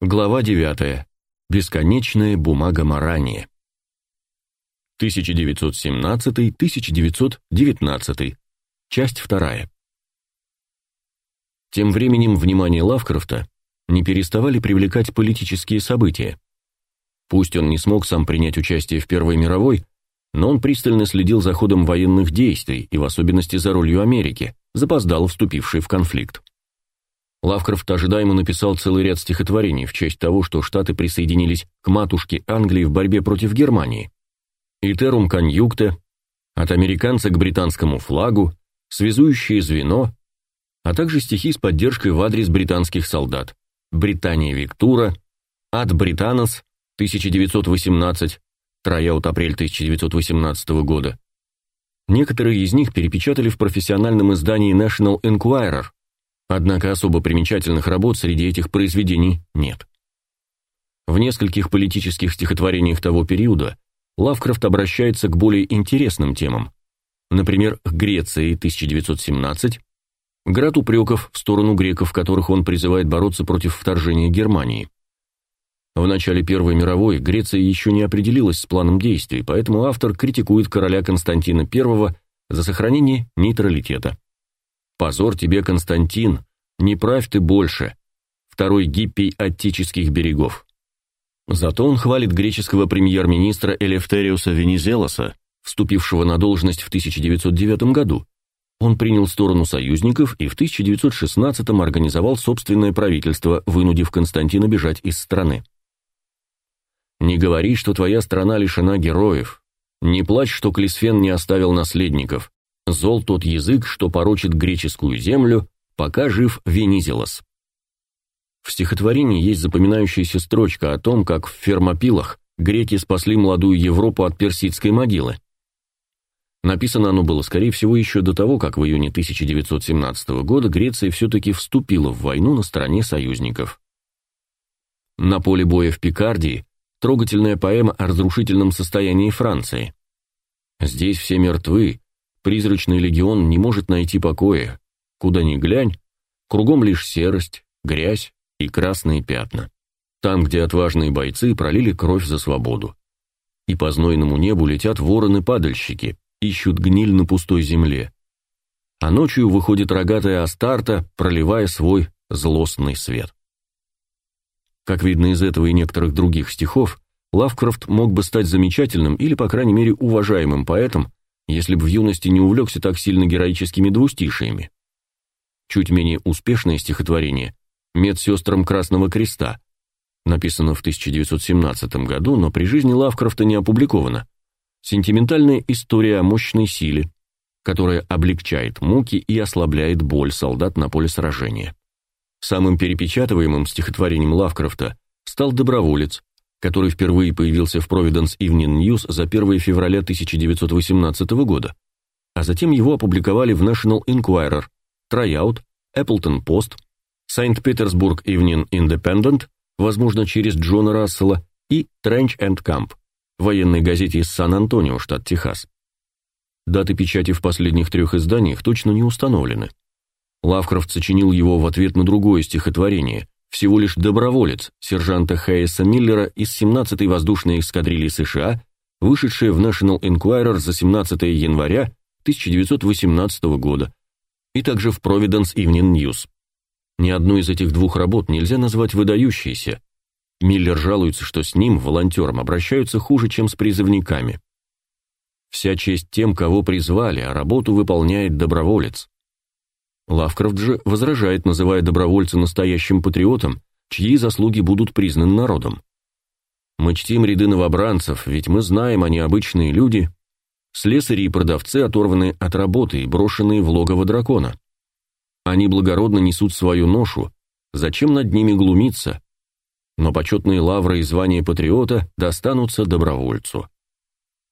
Глава 9. Бесконечная бумага Марани. 1917-1919. Часть 2. Тем временем внимание Лавкрафта не переставали привлекать политические события. Пусть он не смог сам принять участие в Первой мировой, но он пристально следил за ходом военных действий и в особенности за ролью Америки, запоздало вступившей в конфликт. Лавкрафт ожидаемо написал целый ряд стихотворений в честь того, что Штаты присоединились к матушке Англии в борьбе против Германии. Итерум конъюкте, от американца к британскому флагу, связующее звено, а также стихи с поддержкой в адрес британских солдат. Британия Виктура, Ад Британос, 1918, Трояут апрель 1918 года. Некоторые из них перепечатали в профессиональном издании National Enquirer, Однако особо примечательных работ среди этих произведений нет. В нескольких политических стихотворениях того периода Лавкрафт обращается к более интересным темам. Например, к Греции 1917, град упреков в сторону греков, которых он призывает бороться против вторжения Германии. В начале Первой мировой Греция еще не определилась с планом действий, поэтому автор критикует короля Константина I за сохранение нейтралитета. Позор тебе, Константин, не правь ты больше. Второй гиппий Аттических берегов. Зато он хвалит греческого премьер-министра Элефтериуса Венизелоса, вступившего на должность в 1909 году. Он принял сторону союзников и в 1916 организовал собственное правительство, вынудив Константина бежать из страны. Не говори, что твоя страна лишена героев. Не плачь, что Клисфен не оставил наследников. Зол тот язык, что порочит греческую землю, пока жив Венизелос. В стихотворении есть запоминающаяся строчка о том, как в Фермопилах греки спасли молодую Европу от персидской могилы. Написано оно было, скорее всего, еще до того, как в июне 1917 года Греция все-таки вступила в войну на стороне союзников. На поле боя в Пикардии трогательная поэма о разрушительном состоянии Франции. Здесь все мертвы, Призрачный легион не может найти покоя. Куда ни глянь, кругом лишь серость, грязь и красные пятна. Там, где отважные бойцы пролили кровь за свободу. И по знойному небу летят вороны-падальщики, ищут гниль на пустой земле. А ночью выходит рогатая Астарта, проливая свой злостный свет. Как видно из этого и некоторых других стихов, Лавкрафт мог бы стать замечательным или, по крайней мере, уважаемым поэтом, если бы в юности не увлекся так сильно героическими двустишиями. Чуть менее успешное стихотворение «Медсестрам Красного Креста», написано в 1917 году, но при жизни Лавкрафта не опубликовано. Сентиментальная история о мощной силе, которая облегчает муки и ослабляет боль солдат на поле сражения. Самым перепечатываемым стихотворением Лавкрафта стал «Доброволец», который впервые появился в Providence Evening News за 1 февраля 1918 года, а затем его опубликовали в National Enquirer, Tryout, Appleton Post, St. Petersburg Evening Independent, возможно, через Джона Рассела, и Trench and Camp, военной газете из Сан-Антонио, штат Техас. Даты печати в последних трех изданиях точно не установлены. Лавкрафт сочинил его в ответ на другое стихотворение, всего лишь доброволец сержанта Хайеса Миллера из 17-й воздушной эскадрильи США, вышедшая в National Enquirer за 17 января 1918 года, и также в Providence Evening News. Ни одну из этих двух работ нельзя назвать выдающейся. Миллер жалуется, что с ним, волонтером, обращаются хуже, чем с призывниками. Вся честь тем, кого призвали, а работу выполняет доброволец. Лавкрафт же возражает, называя добровольца настоящим патриотом, чьи заслуги будут признаны народом. Мы чтим ряды новобранцев, ведь мы знаем, они обычные люди, слесари и продавцы, оторванные от работы и брошенные в логово дракона. Они благородно несут свою ношу, зачем над ними глумиться? Но почетные лавры и звание патриота достанутся добровольцу.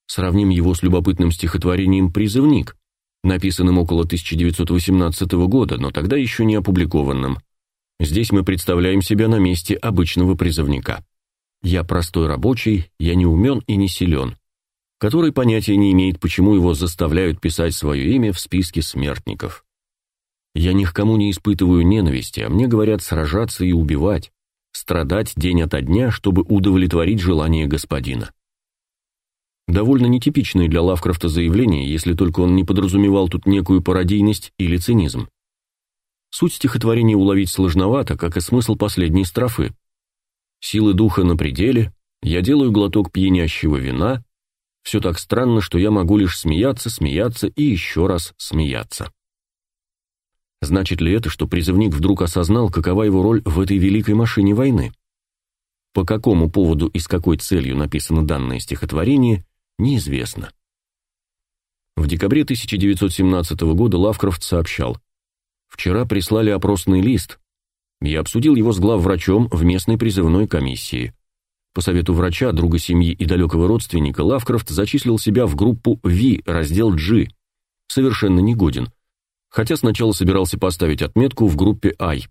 Сравним его с любопытным стихотворением «Призывник», написанным около 1918 года, но тогда еще не опубликованным. Здесь мы представляем себя на месте обычного призывника. Я простой рабочий, я не умен и не силен, который понятия не имеет, почему его заставляют писать свое имя в списке смертников. Я ни к кому не испытываю ненависти, а мне говорят сражаться и убивать. страдать день ото дня, чтобы удовлетворить желание господина. Довольно нетипичное для Лавкрафта заявление, если только он не подразумевал тут некую пародийность или цинизм. Суть стихотворения уловить сложновато, как и смысл последней строфы. Силы духа на пределе, я делаю глоток пьянящего вина, все так странно, что я могу лишь смеяться, смеяться и еще раз смеяться. Значит ли это, что призывник вдруг осознал, какова его роль в этой великой машине войны? По какому поводу и с какой целью написано данное стихотворение, неизвестно. В декабре 1917 года Лавкрафт сообщал: "Вчера прислали опросный лист. Я обсудил его с главврачом в местной призывной комиссии. По совету врача, друга семьи и далекого родственника, Лавкрафт зачислил себя в группу V, раздел G. Совершенно негоден. Хотя сначала собирался поставить отметку в группе I.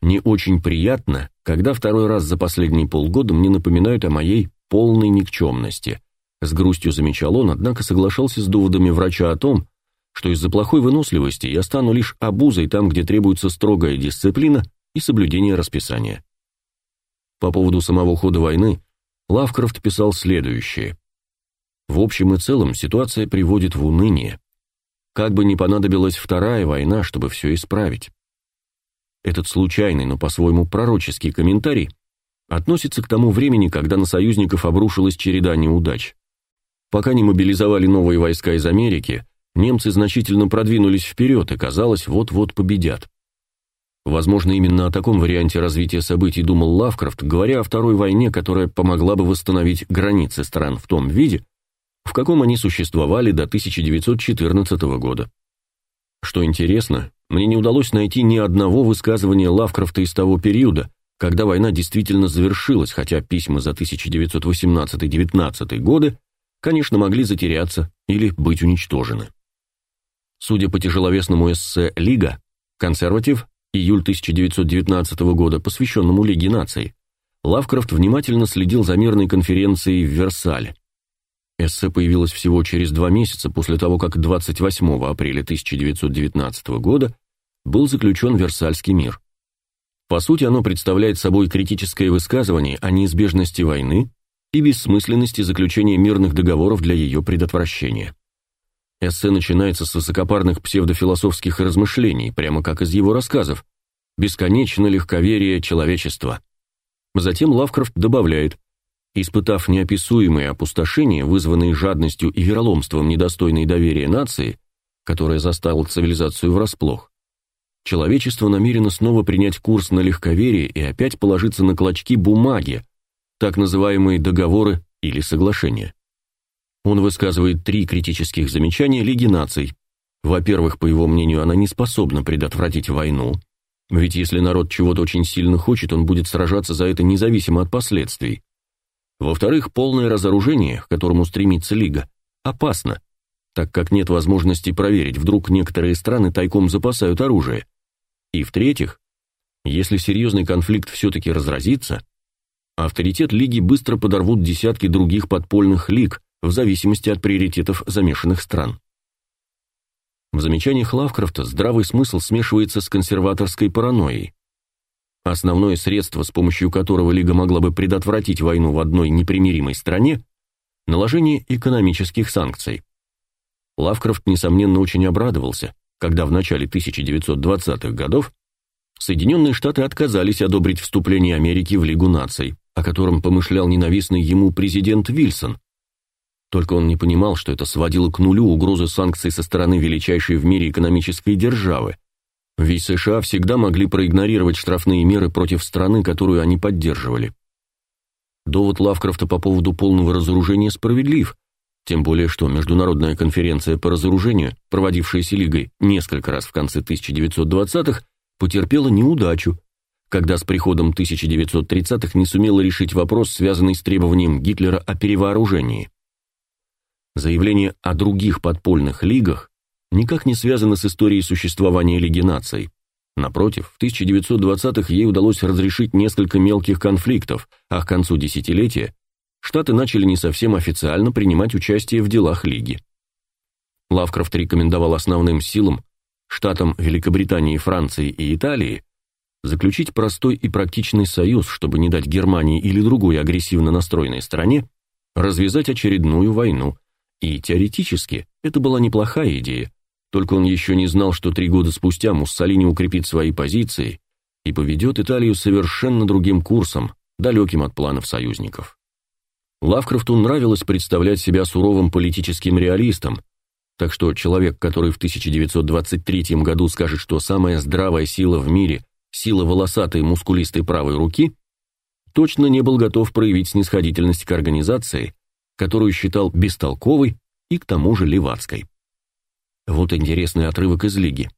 Не очень приятно, когда второй раз за последние полгода мне напоминают о моей полной никчемности. С грустью замечал он, однако соглашался с доводами врача о том, что из-за плохой выносливости я стану лишь обузой там, где требуется строгая дисциплина и соблюдение расписания. По поводу самого хода войны Лавкрафт писал следующее: В общем и целом ситуация приводит в уныние. Как бы ни понадобилась вторая война, чтобы все исправить. Этот случайный, но по-своему пророческий комментарий относится к тому времени, когда на союзников обрушилась череда неудач. Пока не мобилизовали новые войска из Америки, немцы значительно продвинулись вперед и, казалось, вот-вот победят. Возможно, именно о таком варианте развития событий думал Лавкрафт, говоря о Второй войне, которая помогла бы восстановить границы стран в том виде, в каком они существовали до 1914 года. Что интересно, мне не удалось найти ни одного высказывания Лавкрафта из того периода, когда война действительно завершилась, хотя письма за 1918-19 годы конечно, могли затеряться или быть уничтожены. Судя по тяжеловесному эссе «Лига», «Консерватив», июль 1919 года, посвященному Лиге наций, Лавкрафт внимательно следил за мирной конференцией в Версале. Эссе появилось всего через два месяца после того, как 28 апреля 1919 года был заключен Версальский мир. По сути, оно представляет собой критическое высказывание о неизбежности войны и бессмысленности заключения мирных договоров для ее предотвращения. Эссе начинается с высокопарных псевдофилософских размышлений, прямо как из его рассказов. Бесконечно легковерие человечества. Затем Лавкрафт добавляет: испытав неописуемые опустошения, вызванные жадностью и вероломством недостойной доверия нации, которая застала цивилизацию врасплох, человечество намерено снова принять курс на легковерие и опять положиться на клочки бумаги, так называемые договоры или соглашения. Он высказывает три критических замечания Лиги наций. Во-первых, по его мнению, она не способна предотвратить войну, ведь если народ чего-то очень сильно хочет, он будет сражаться за это независимо от последствий. Во-вторых, полное разоружение, к которому стремится Лига, опасно, так как нет возможности проверить, вдруг некоторые страны тайком запасают оружие. И в-третьих, если серьезный конфликт все-таки разразится, авторитет лиги быстро подорвут десятки других подпольных лиг в зависимости от приоритетов замешанных стран. В замечаниях Лавкрафта здравый смысл смешивается с консерваторской паранойей. Основное средство, с помощью которого лига могла бы предотвратить войну в одной непримиримой стране наложение экономических санкций. Лавкрафт несомненно очень обрадовался, когда в начале 1920-х годов Соединенные Штаты отказались одобрить вступление Америки в Лигу наций о котором помышлял ненавистный ему президент Вильсон. Только он не понимал, что это сводило к нулю угрозы санкций со стороны величайшей в мире экономической державы. Ведь США всегда могли проигнорировать штрафные меры против страны, которую они поддерживали. Довод Лавкрафта по поводу полного разоружения справедлив, тем более что Международная конференция по разоружению, проводившаяся Лигой несколько раз в конце 1920-х, потерпела неудачу, когда с приходом 1930-х не сумела решить вопрос, связанный с требованием Гитлера о перевооружении. Заявление о других подпольных лигах никак не связано с историей существования Лиги наций. Напротив, в 1920-х ей удалось разрешить несколько мелких конфликтов, а к концу десятилетия Штаты начали не совсем официально принимать участие в делах Лиги. Лавкрафт рекомендовал основным силам, штатам Великобритании, Франции и Италии, заключить простой и практичный союз, чтобы не дать Германии или другой агрессивно настроенной стране развязать очередную войну. И теоретически это была неплохая идея, только он еще не знал, что три года спустя Муссолини укрепит свои позиции и поведет Италию совершенно другим курсом, далеким от планов союзников. Лавкрафту нравилось представлять себя суровым политическим реалистом, так что человек, который в 1923 году скажет, что самая здравая сила в мире – сила волосатой мускулистой правой руки, точно не был готов проявить снисходительность к организации, которую считал бестолковой и к тому же левацкой. Вот интересный отрывок из Лиги.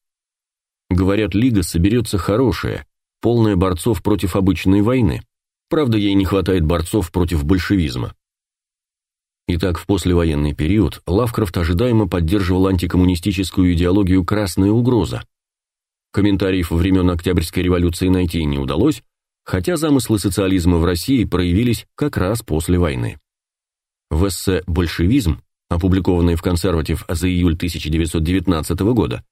Говорят, Лига соберется хорошая, полная борцов против обычной войны. Правда, ей не хватает борцов против большевизма. Итак, в послевоенный период Лавкрафт ожидаемо поддерживал антикоммунистическую идеологию «красная угроза». Комментариев времен Октябрьской революции найти не удалось, хотя замыслы социализма в России проявились как раз после войны. В эссе «Большевизм» опубликованной в «Консерватив» за июль 1919 года,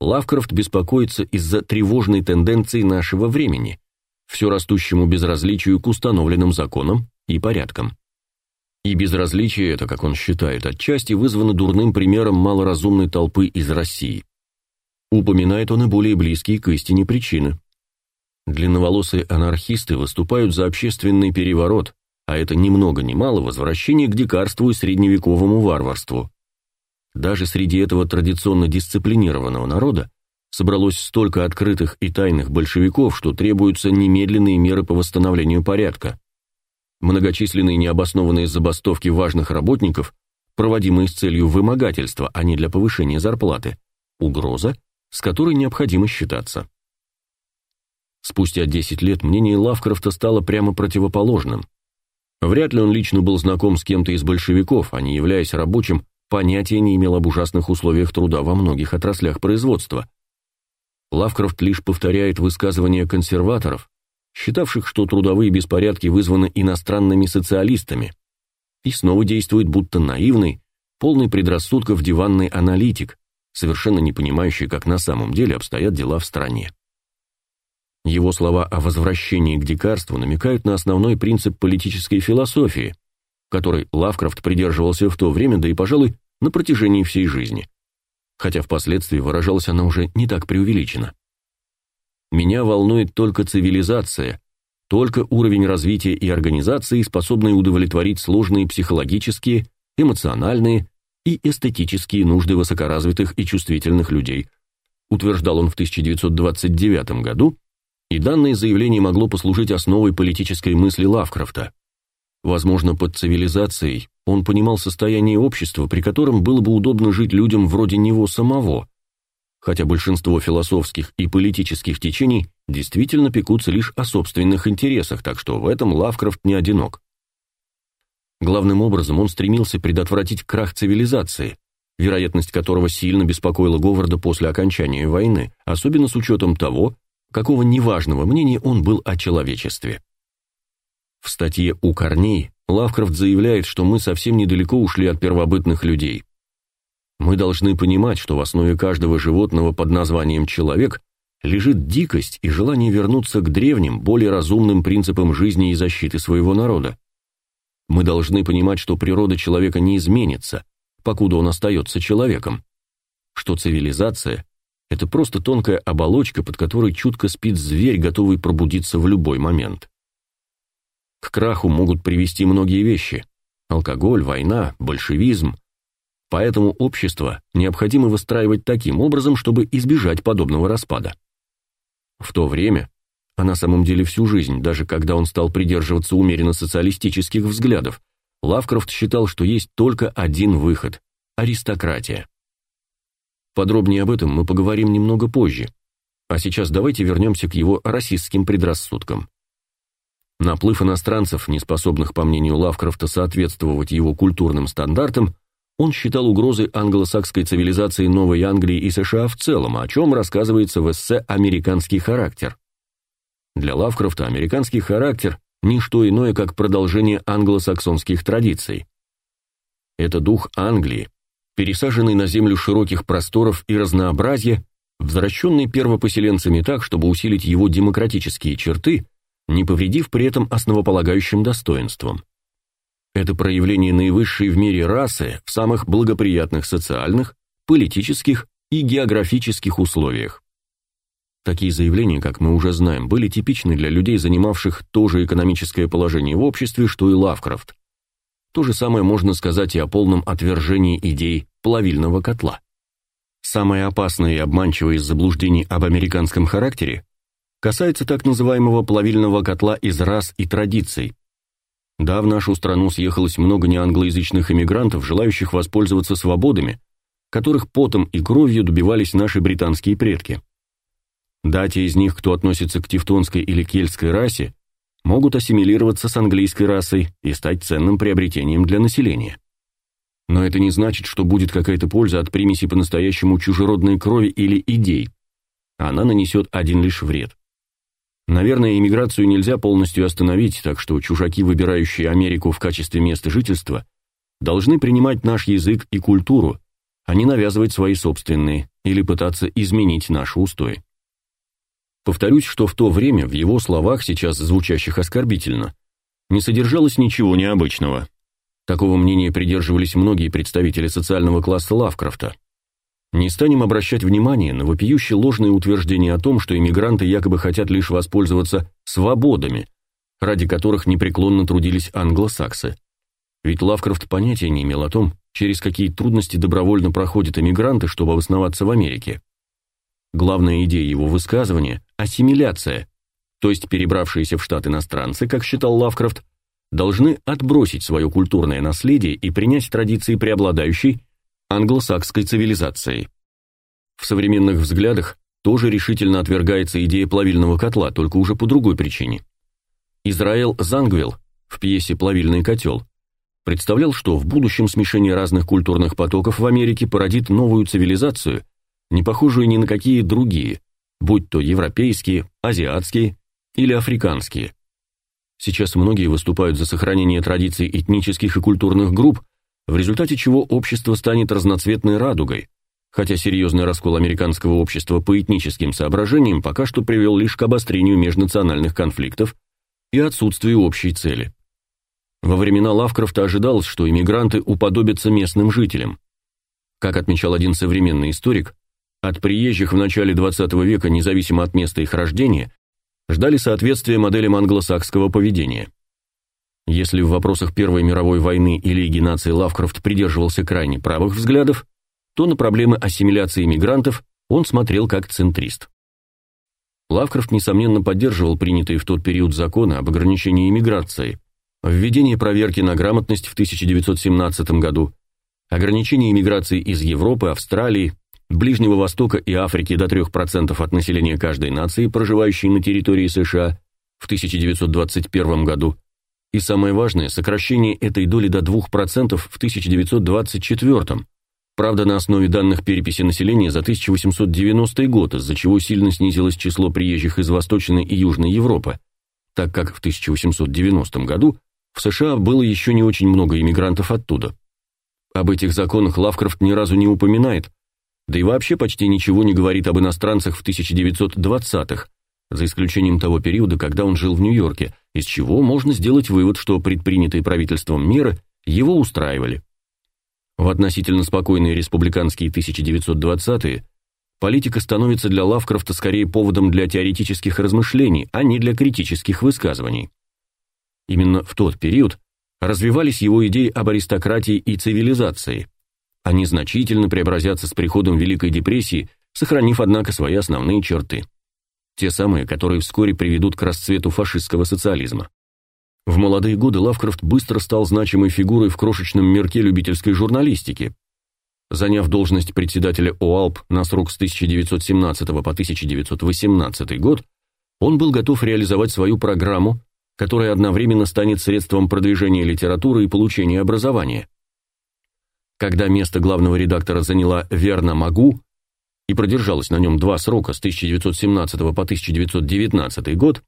Лавкрафт беспокоится из-за тревожной тенденции нашего времени, все растущему безразличию к установленным законам и порядкам. И безразличие это, как он считает, отчасти вызвано дурным примером малоразумной толпы из России. Упоминает он и более близкие к истине причины. Длинноволосые анархисты выступают за общественный переворот, а это ни много ни мало возвращение к дикарству и средневековому варварству. Даже среди этого традиционно дисциплинированного народа собралось столько открытых и тайных большевиков, что требуются немедленные меры по восстановлению порядка. Многочисленные необоснованные забастовки важных работников, проводимые с целью вымогательства, а не для повышения зарплаты, угроза, с которой необходимо считаться. Спустя 10 лет мнение Лавкрафта стало прямо противоположным – Вряд ли он лично был знаком с кем-то из большевиков, а не являясь рабочим, понятия не имел об ужасных условиях труда во многих отраслях производства. Лавкрафт лишь повторяет высказывания консерваторов, считавших, что трудовые беспорядки вызваны иностранными социалистами, и снова действует будто наивный, полный предрассудков диванный аналитик, совершенно не понимающий, как на самом деле обстоят дела в стране. Его слова о возвращении к дикарству намекают на основной принцип политической философии, которой Лавкрафт придерживался в то время, да и, пожалуй, на протяжении всей жизни. Хотя впоследствии выражалась она уже не так преувеличенно. Меня волнует только цивилизация, только уровень развития и организации, способный удовлетворить сложные психологические, эмоциональные и эстетические нужды высокоразвитых и чувствительных людей, утверждал он в 1929 году и данное заявление могло послужить основой политической мысли Лавкрафта. Возможно, под цивилизацией он понимал состояние общества, при котором было бы удобно жить людям вроде него самого, хотя большинство философских и политических течений действительно пекутся лишь о собственных интересах, так что в этом Лавкрафт не одинок. Главным образом он стремился предотвратить крах цивилизации, вероятность которого сильно беспокоила Говарда после окончания войны, особенно с учетом того, какого неважного мнения он был о человечестве. В статье «У корней» Лавкрафт заявляет, что мы совсем недалеко ушли от первобытных людей. Мы должны понимать, что в основе каждого животного под названием «человек» лежит дикость и желание вернуться к древним, более разумным принципам жизни и защиты своего народа. Мы должны понимать, что природа человека не изменится, покуда он остается человеком, что цивилизация это просто тонкая оболочка, под которой чутко спит зверь, готовый пробудиться в любой момент. К краху могут привести многие вещи: алкоголь, война, большевизм. Поэтому общество необходимо выстраивать таким образом, чтобы избежать подобного распада. В то время, а на самом деле всю жизнь, даже когда он стал придерживаться умеренно социалистических взглядов, Лавкрафт считал, что есть только один выход аристократия. Подробнее об этом мы поговорим немного позже. А сейчас давайте вернемся к его расистским предрассудкам. Наплыв иностранцев, не способных, по мнению Лавкрафта, соответствовать его культурным стандартам, он считал угрозой англосакской цивилизации Новой Англии и США в целом, о чем рассказывается в эссе «Американский характер». Для Лавкрафта американский характер – ничто иное, как продолжение англосаксонских традиций. Это дух Англии, пересаженный на землю широких просторов и разнообразия, возвращенный первопоселенцами так, чтобы усилить его демократические черты, не повредив при этом основополагающим достоинствам. Это проявление наивысшей в мире расы в самых благоприятных социальных, политических и географических условиях. Такие заявления, как мы уже знаем, были типичны для людей, занимавших то же экономическое положение в обществе, что и Лавкрафт. То же самое можно сказать и о полном отвержении идей плавильного котла. Самое опасное и обманчивое из заблуждений об американском характере касается так называемого плавильного котла из рас и традиций. Да, в нашу страну съехалось много неанглоязычных иммигрантов, желающих воспользоваться свободами, которых потом и кровью добивались наши британские предки. Да, из них, кто относится к тевтонской или кельтской расе, могут ассимилироваться с английской расой и стать ценным приобретением для населения. Но это не значит, что будет какая-то польза от примеси по-настоящему чужеродной крови или идей. Она нанесет один лишь вред. Наверное, иммиграцию нельзя полностью остановить, так что чужаки, выбирающие Америку в качестве места жительства, должны принимать наш язык и культуру, а не навязывать свои собственные или пытаться изменить наши устои. Повторюсь, что в то время в его словах, сейчас звучащих оскорбительно, не содержалось ничего необычного. Такого мнения придерживались многие представители социального класса Лавкрафта. Не станем обращать внимание на вопиющее ложное утверждение о том, что иммигранты якобы хотят лишь воспользоваться свободами, ради которых непреклонно трудились англосаксы. Ведь Лавкрафт понятия не имел о том, через какие трудности добровольно проходят иммигранты, чтобы обосноваться в Америке. Главная идея его высказывания – ассимиляция, то есть перебравшиеся в штат иностранцы, как считал Лавкрафт, должны отбросить свое культурное наследие и принять традиции преобладающей англосакской цивилизации. В современных взглядах тоже решительно отвергается идея плавильного котла, только уже по другой причине. Израил Зангвилл в пьесе «Плавильный котел» представлял, что в будущем смешение разных культурных потоков в Америке породит новую цивилизацию, не похожую ни на какие другие, будь то европейские, азиатские или африканские. Сейчас многие выступают за сохранение традиций этнических и культурных групп, в результате чего общество станет разноцветной радугой, хотя серьезный раскол американского общества по этническим соображениям пока что привел лишь к обострению межнациональных конфликтов и отсутствию общей цели. Во времена Лавкрафта ожидалось, что иммигранты уподобятся местным жителям. Как отмечал один современный историк, от приезжих в начале XX века, независимо от места их рождения, ждали соответствия моделям англосакского поведения. Если в вопросах Первой мировой войны и Лиги наций Лавкрафт придерживался крайне правых взглядов, то на проблемы ассимиляции мигрантов он смотрел как центрист. Лавкрафт, несомненно, поддерживал принятые в тот период законы об ограничении иммиграции, введение проверки на грамотность в 1917 году, ограничение иммиграции из Европы, Австралии, Ближнего Востока и Африки до 3% от населения каждой нации, проживающей на территории США, в 1921 году, и самое важное, сокращение этой доли до 2% в 1924, правда на основе данных переписи населения за 1890 год, из-за чего сильно снизилось число приезжих из Восточной и Южной Европы, так как в 1890 году в США было еще не очень много иммигрантов оттуда. Об этих законах Лавкрафт ни разу не упоминает, да и вообще почти ничего не говорит об иностранцах в 1920-х, за исключением того периода, когда он жил в Нью-Йорке, из чего можно сделать вывод, что предпринятые правительством меры его устраивали. В относительно спокойные республиканские 1920-е политика становится для Лавкрафта скорее поводом для теоретических размышлений, а не для критических высказываний. Именно в тот период развивались его идеи об аристократии и цивилизации – они значительно преобразятся с приходом Великой депрессии, сохранив, однако, свои основные черты. Те самые, которые вскоре приведут к расцвету фашистского социализма. В молодые годы Лавкрафт быстро стал значимой фигурой в крошечном мирке любительской журналистики. Заняв должность председателя ОАЛП на срок с 1917 по 1918 год, он был готов реализовать свою программу, которая одновременно станет средством продвижения литературы и получения образования. Когда место главного редактора заняла Верна Магу и продержалась на нем два срока с 1917 по 1919 год,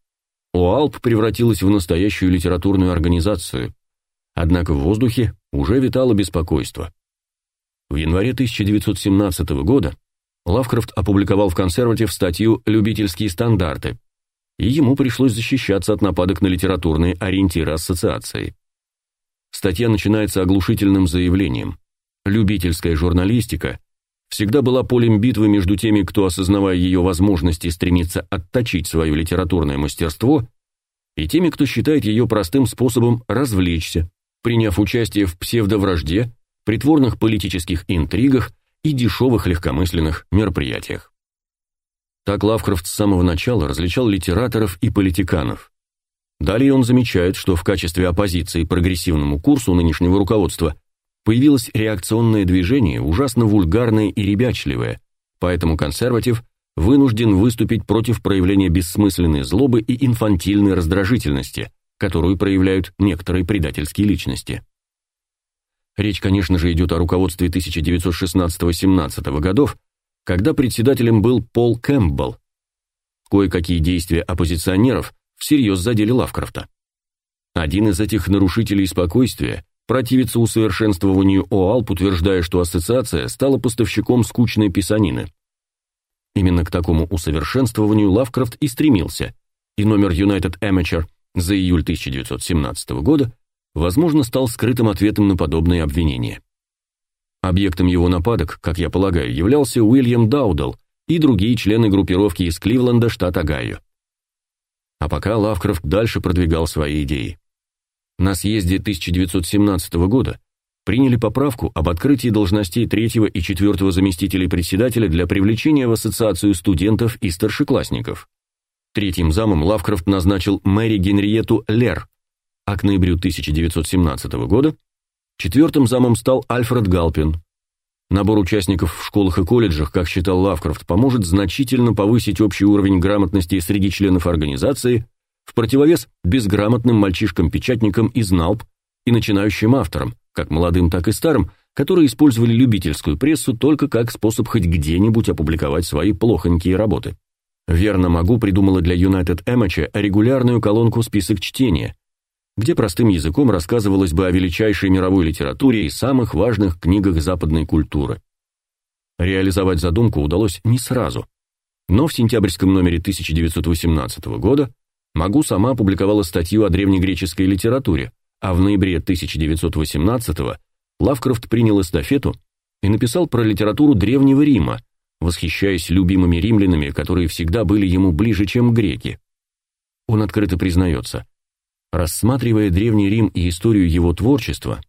ОАЛП превратилась в настоящую литературную организацию. Однако в воздухе уже витало беспокойство. В январе 1917 года Лавкрафт опубликовал в «Консерватив» статью «Любительские стандарты», и ему пришлось защищаться от нападок на литературные ориентиры ассоциации. Статья начинается оглушительным заявлением. Любительская журналистика всегда была полем битвы между теми, кто, осознавая ее возможности, стремится отточить свое литературное мастерство, и теми, кто считает ее простым способом развлечься, приняв участие в псевдовражде, притворных политических интригах и дешевых легкомысленных мероприятиях. Так Лавкрафт с самого начала различал литераторов и политиканов. Далее он замечает, что в качестве оппозиции прогрессивному курсу нынешнего руководства появилось реакционное движение, ужасно вульгарное и ребячливое, поэтому консерватив вынужден выступить против проявления бессмысленной злобы и инфантильной раздражительности, которую проявляют некоторые предательские личности. Речь, конечно же, идет о руководстве 1916-17 годов, когда председателем был Пол Кэмпбелл. Кое-какие действия оппозиционеров всерьез задели Лавкрафта. Один из этих нарушителей спокойствия противится усовершенствованию ОАЛП, утверждая, что ассоциация стала поставщиком скучной писанины. Именно к такому усовершенствованию Лавкрафт и стремился, и номер United Amateur за июль 1917 года, возможно, стал скрытым ответом на подобные обвинения. Объектом его нападок, как я полагаю, являлся Уильям Даудел и другие члены группировки из Кливленда, штат Огайо. А пока Лавкрафт дальше продвигал свои идеи. На съезде 1917 года приняли поправку об открытии должностей третьего и четвертого заместителей председателя для привлечения в ассоциацию студентов и старшеклассников. Третьим замом Лавкрафт назначил Мэри Генриету Лер, а к ноябрю 1917 года четвертым замом стал Альфред Галпин. Набор участников в школах и колледжах, как считал Лавкрафт, поможет значительно повысить общий уровень грамотности среди членов организации в противовес безграмотным мальчишкам-печатникам из НАЛП и начинающим авторам, как молодым, так и старым, которые использовали любительскую прессу только как способ хоть где-нибудь опубликовать свои плохонькие работы. Верно могу придумала для United Amateur регулярную колонку «Список чтения», где простым языком рассказывалось бы о величайшей мировой литературе и самых важных книгах западной культуры. Реализовать задумку удалось не сразу, но в сентябрьском номере 1918 года Магу сама опубликовала статью о древнегреческой литературе, а в ноябре 1918 Лавкрафт принял эстафету и написал про литературу Древнего Рима, восхищаясь любимыми римлянами, которые всегда были ему ближе, чем греки. Он открыто признается, рассматривая Древний Рим и историю его творчества,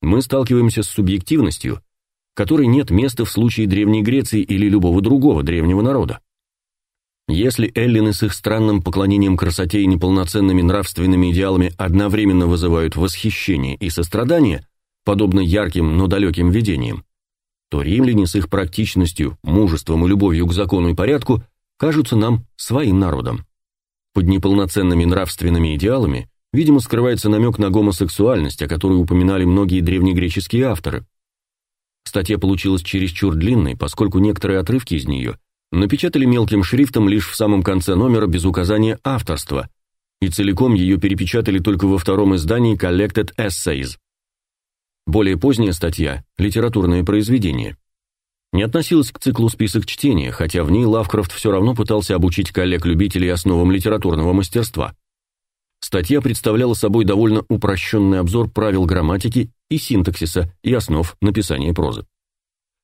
мы сталкиваемся с субъективностью, которой нет места в случае Древней Греции или любого другого древнего народа. Если эллины с их странным поклонением красоте и неполноценными нравственными идеалами одновременно вызывают восхищение и сострадание, подобно ярким, но далеким видениям, то римляне с их практичностью, мужеством и любовью к закону и порядку кажутся нам своим народом. Под неполноценными нравственными идеалами, видимо, скрывается намек на гомосексуальность, о которой упоминали многие древнегреческие авторы. Статья получилась чересчур длинной, поскольку некоторые отрывки из нее напечатали мелким шрифтом лишь в самом конце номера без указания авторства, и целиком ее перепечатали только во втором издании Collected Essays. Более поздняя статья «Литературное произведение» не относилась к циклу «Список чтения», хотя в ней Лавкрафт все равно пытался обучить коллег-любителей основам литературного мастерства. Статья представляла собой довольно упрощенный обзор правил грамматики и синтаксиса и основ написания прозы.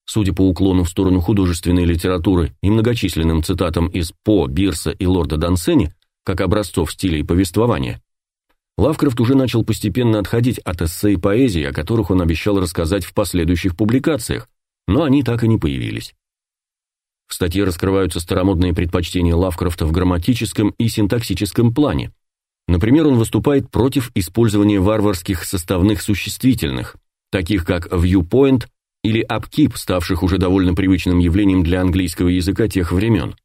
Судя по уклону в сторону художественной литературы и многочисленным цитатам из По, Бирса и Лорда Дансени, как образцов стилей повествования, Лавкрафт уже начал постепенно отходить от эссе и поэзии, о которых он обещал рассказать в последующих публикациях, но они так и не появились. В статье раскрываются старомодные предпочтения Лавкрафта в грамматическом и синтаксическом плане. Например, он выступает против использования варварских составных существительных, таких как viewpoint или upkeep, ставших уже довольно привычным явлением для английского языка тех времен.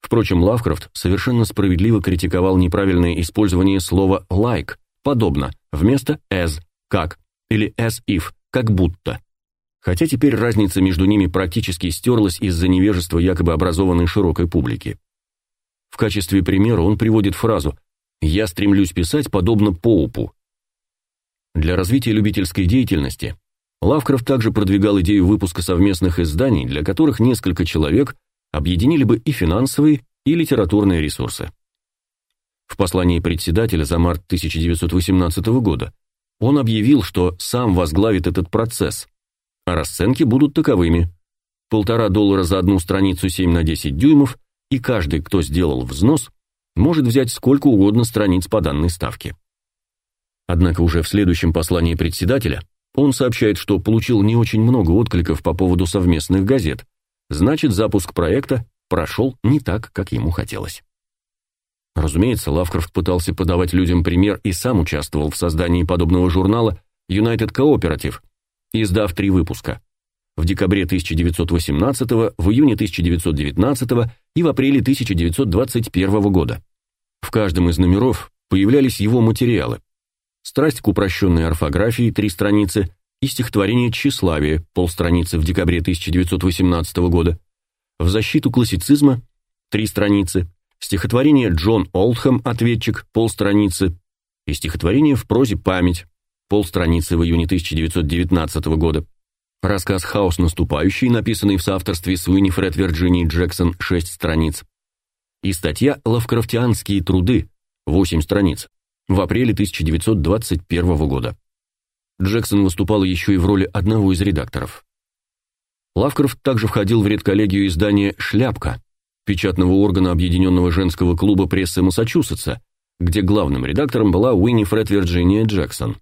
Впрочем, Лавкрафт совершенно справедливо критиковал неправильное использование слова like, подобно, вместо as, как, или as if, как будто. Хотя теперь разница между ними практически стерлась из-за невежества якобы образованной широкой публики. В качестве примера он приводит фразу «Я стремлюсь писать подобно Поупу». Для развития любительской деятельности Лавкрафт также продвигал идею выпуска совместных изданий, для которых несколько человек объединили бы и финансовые, и литературные ресурсы. В послании председателя за март 1918 года он объявил, что сам возглавит этот процесс, а расценки будут таковыми: полтора доллара за одну страницу 7 на 10 дюймов, и каждый, кто сделал взнос, может взять сколько угодно страниц по данной ставке. Однако уже в следующем послании председателя он сообщает, что получил не очень много откликов по поводу совместных газет. Значит, запуск проекта прошел не так, как ему хотелось. Разумеется, Лавкрафт пытался подавать людям пример и сам участвовал в создании подобного журнала United Cooperative, издав три выпуска. В декабре 1918, в июне 1919 и в апреле 1921 года. В каждом из номеров появлялись его материалы, Страсть к упрощенной орфографии три страницы и стихотворение Тщеславие полстраницы в декабре 1918 года. В защиту классицизма три страницы, стихотворение Джон Олдхэм Ответчик полстраницы и стихотворение в прозе Память полстраницы в июне 1919 года. Рассказ Хаос наступающий, написанный в соавторстве с Уинифред Вирджинией Джексон, шесть страниц. И статья Лавкрафтианские труды, восемь страниц в апреле 1921 года. Джексон выступал еще и в роли одного из редакторов. Лавкрафт также входил в редколлегию издания «Шляпка», печатного органа Объединенного женского клуба прессы Массачусетса, где главным редактором была Уиннифред Вирджиния Джексон.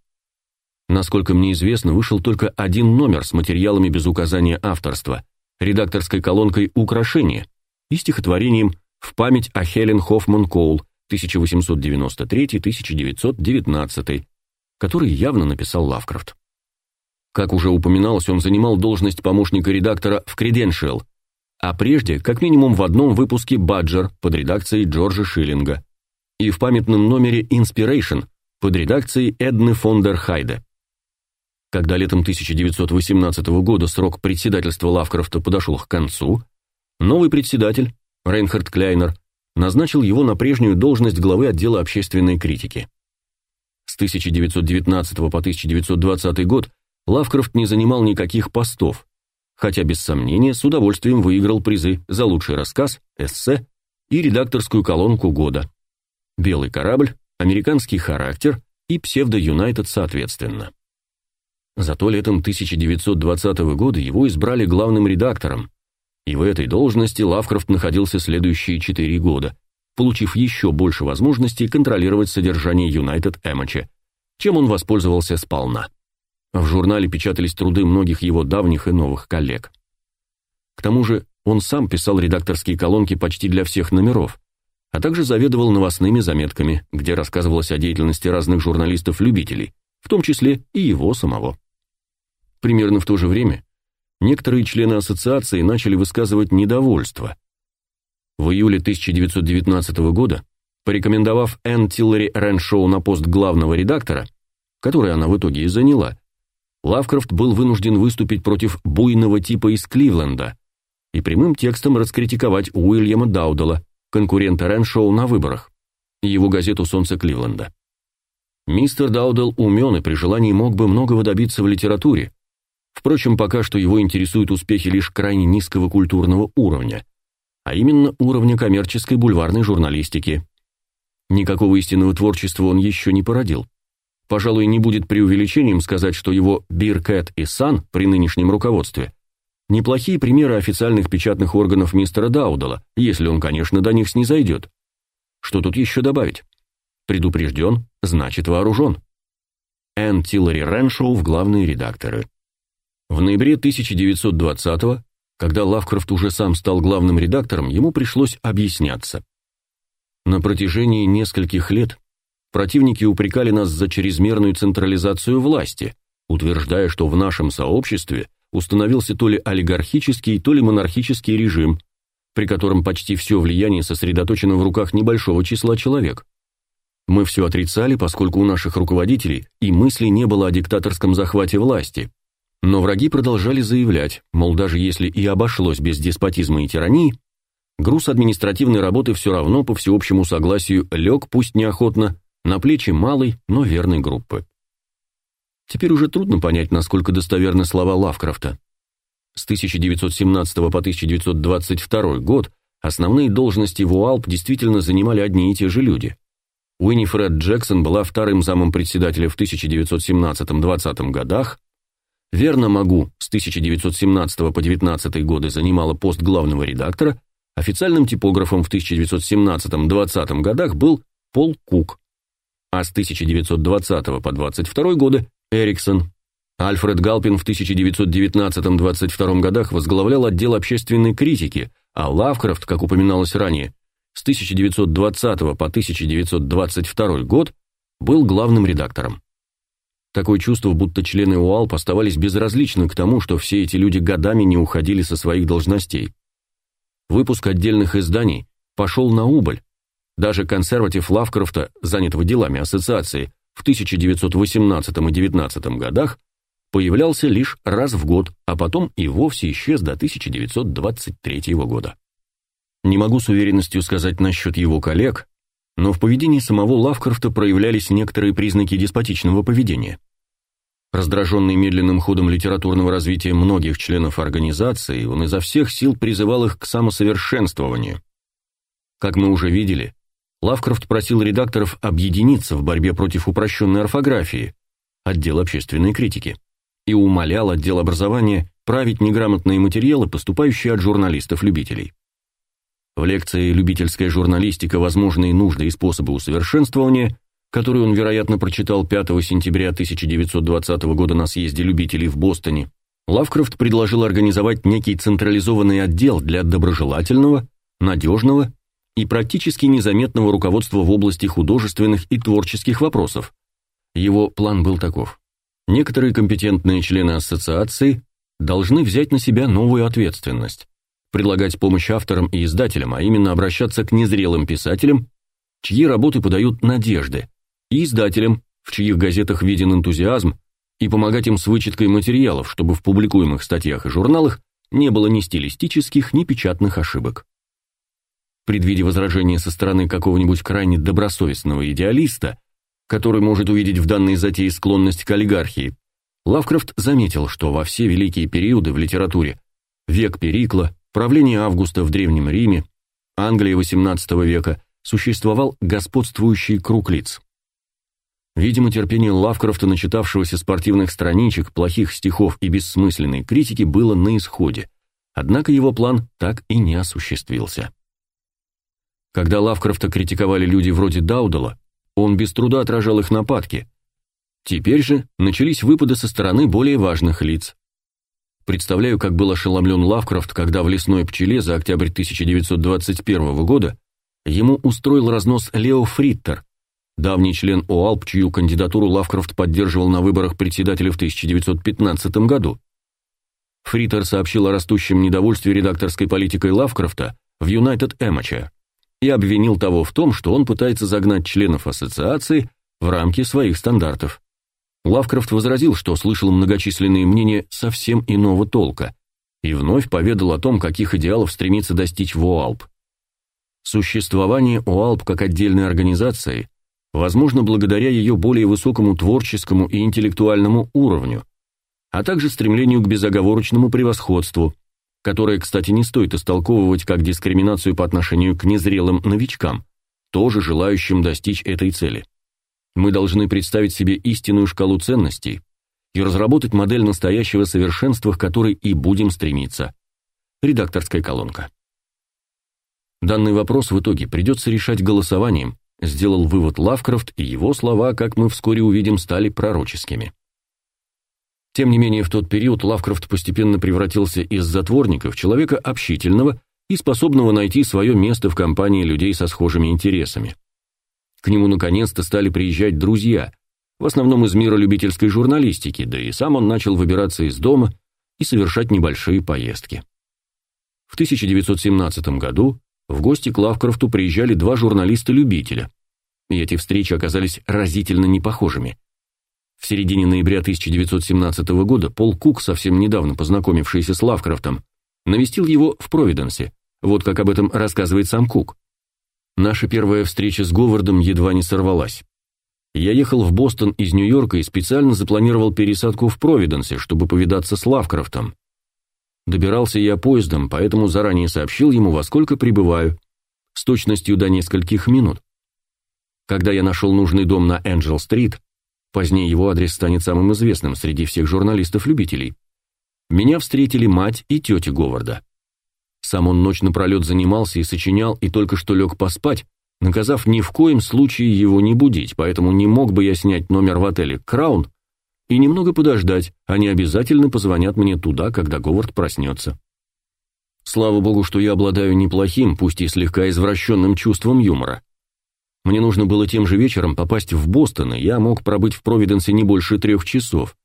Насколько мне известно, вышел только один номер с материалами без указания авторства, редакторской колонкой «Украшение» и стихотворением «В память о Хелен Хоффман Коул», 1893-1919, который явно написал Лавкрафт. Как уже упоминалось, он занимал должность помощника редактора в Credential, а прежде, как минимум в одном выпуске Баджер под редакцией Джорджа Шиллинга и в памятном номере Inspiration под редакцией Эдны фон Хайде. Когда летом 1918 года срок председательства Лавкрафта подошел к концу, новый председатель, Рейнхард Кляйнер, назначил его на прежнюю должность главы отдела общественной критики. С 1919 по 1920 год Лавкрафт не занимал никаких постов, хотя без сомнения с удовольствием выиграл призы за лучший рассказ, эссе и редакторскую колонку года. Белый корабль, американский характер и псевдо-юнайтед соответственно. Зато летом 1920 года его избрали главным редактором, и в этой должности Лавкрафт находился следующие четыре года, получив еще больше возможностей контролировать содержание United Эмоча, чем он воспользовался сполна. В журнале печатались труды многих его давних и новых коллег. К тому же он сам писал редакторские колонки почти для всех номеров, а также заведовал новостными заметками, где рассказывалось о деятельности разных журналистов-любителей, в том числе и его самого. Примерно в то же время некоторые члены ассоциации начали высказывать недовольство. В июле 1919 года, порекомендовав Энн Тиллери Реншоу на пост главного редактора, который она в итоге и заняла, Лавкрафт был вынужден выступить против буйного типа из Кливленда и прямым текстом раскритиковать Уильяма Даудела, конкурента Реншоу на выборах, и его газету «Солнце Кливленда». Мистер Даудел умен и при желании мог бы многого добиться в литературе, Впрочем, пока что его интересуют успехи лишь крайне низкого культурного уровня, а именно уровня коммерческой бульварной журналистики. Никакого истинного творчества он еще не породил. Пожалуй, не будет преувеличением сказать, что его Биркэт и Сан при нынешнем руководстве неплохие примеры официальных печатных органов мистера Даудала, если он, конечно, до них снизойдет. Что тут еще добавить? Предупрежден, значит вооружен. Энн Тиллери Реншоу в главные редакторы. В ноябре 1920-го, когда Лавкрафт уже сам стал главным редактором, ему пришлось объясняться. На протяжении нескольких лет противники упрекали нас за чрезмерную централизацию власти, утверждая, что в нашем сообществе установился то ли олигархический, то ли монархический режим, при котором почти все влияние сосредоточено в руках небольшого числа человек. Мы все отрицали, поскольку у наших руководителей и мысли не было о диктаторском захвате власти. Но враги продолжали заявлять, мол, даже если и обошлось без деспотизма и тирании, груз административной работы все равно по всеобщему согласию лег, пусть неохотно, на плечи малой, но верной группы. Теперь уже трудно понять, насколько достоверны слова Лавкрафта. С 1917 по 1922 год основные должности в УАЛП действительно занимали одни и те же люди. Уинифред Джексон была вторым замом председателя в 1917-20 годах, Верна Магу с 1917 по 19 годы занимала пост главного редактора, официальным типографом в 1917-20 годах был Пол Кук, а с 1920 по 22 годы Эриксон. Альфред Галпин в 1919-22 годах возглавлял отдел общественной критики, а Лавкрафт, как упоминалось ранее, с 1920 по 1922 год был главным редактором. Такое чувство, будто члены УАЛП оставались безразличны к тому, что все эти люди годами не уходили со своих должностей. Выпуск отдельных изданий пошел на убыль. Даже консерватив Лавкрафта, занятого делами ассоциации, в 1918 и 19 годах появлялся лишь раз в год, а потом и вовсе исчез до 1923 года. Не могу с уверенностью сказать насчет его коллег, но в поведении самого Лавкрафта проявлялись некоторые признаки деспотичного поведения. Раздраженный медленным ходом литературного развития многих членов организации, он изо всех сил призывал их к самосовершенствованию. Как мы уже видели, Лавкрафт просил редакторов объединиться в борьбе против упрощенной орфографии, отдел общественной критики, и умолял отдел образования править неграмотные материалы, поступающие от журналистов-любителей. В лекции «Любительская журналистика. Возможные нужды и способы усовершенствования», которую он, вероятно, прочитал 5 сентября 1920 года на съезде любителей в Бостоне, Лавкрафт предложил организовать некий централизованный отдел для доброжелательного, надежного и практически незаметного руководства в области художественных и творческих вопросов. Его план был таков. Некоторые компетентные члены ассоциации должны взять на себя новую ответственность предлагать помощь авторам и издателям, а именно обращаться к незрелым писателям, чьи работы подают надежды, и издателям, в чьих газетах виден энтузиазм, и помогать им с вычеткой материалов, чтобы в публикуемых статьях и журналах не было ни стилистических, ни печатных ошибок. Предвидя возражения со стороны какого-нибудь крайне добросовестного идеалиста, который может увидеть в данной затее склонность к олигархии, Лавкрафт заметил, что во все великие периоды в литературе век Перикла, правление Августа в Древнем Риме, Англии XVIII века существовал господствующий круг лиц. Видимо, терпение Лавкрафта, начитавшегося спортивных страничек, плохих стихов и бессмысленной критики, было на исходе, однако его план так и не осуществился. Когда Лавкрафта критиковали люди вроде Даудала, он без труда отражал их нападки. Теперь же начались выпады со стороны более важных лиц. Представляю, как был ошеломлен Лавкрафт, когда в «Лесной пчеле» за октябрь 1921 года ему устроил разнос Лео Фриттер, давний член ОАЛП, чью кандидатуру Лавкрафт поддерживал на выборах председателя в 1915 году. Фриттер сообщил о растущем недовольстве редакторской политикой Лавкрафта в United Amateur и обвинил того в том, что он пытается загнать членов ассоциации в рамки своих стандартов. Лавкрафт возразил, что слышал многочисленные мнения совсем иного толка, и вновь поведал о том, каких идеалов стремится достичь в ОАЛП. Существование ОАЛП как отдельной организации возможно благодаря ее более высокому творческому и интеллектуальному уровню, а также стремлению к безоговорочному превосходству, которое, кстати, не стоит истолковывать как дискриминацию по отношению к незрелым новичкам, тоже желающим достичь этой цели. Мы должны представить себе истинную шкалу ценностей и разработать модель настоящего совершенства, к которой и будем стремиться. Редакторская колонка. Данный вопрос в итоге придется решать голосованием, сделал вывод Лавкрафт, и его слова, как мы вскоре увидим, стали пророческими. Тем не менее, в тот период Лавкрафт постепенно превратился из затворника в человека общительного и способного найти свое место в компании людей со схожими интересами. К нему наконец-то стали приезжать друзья, в основном из мира любительской журналистики, да и сам он начал выбираться из дома и совершать небольшие поездки. В 1917 году в гости к Лавкрафту приезжали два журналиста-любителя, и эти встречи оказались разительно непохожими. В середине ноября 1917 года Пол Кук, совсем недавно познакомившийся с Лавкрафтом, навестил его в Провиденсе, вот как об этом рассказывает сам Кук. Наша первая встреча с Говардом едва не сорвалась. Я ехал в Бостон из Нью-Йорка и специально запланировал пересадку в Провиденсе, чтобы повидаться с Лавкрафтом. Добирался я поездом, поэтому заранее сообщил ему, во сколько прибываю, с точностью до нескольких минут. Когда я нашел нужный дом на Энджел-стрит, позднее его адрес станет самым известным среди всех журналистов-любителей, меня встретили мать и тетя Говарда. Сам он ночь напролет занимался и сочинял, и только что лег поспать, наказав ни в коем случае его не будить, поэтому не мог бы я снять номер в отеле «Краун» и немного подождать, они обязательно позвонят мне туда, когда Говард проснется. Слава богу, что я обладаю неплохим, пусть и слегка извращенным чувством юмора. Мне нужно было тем же вечером попасть в Бостон, и я мог пробыть в Провиденсе не больше трех часов.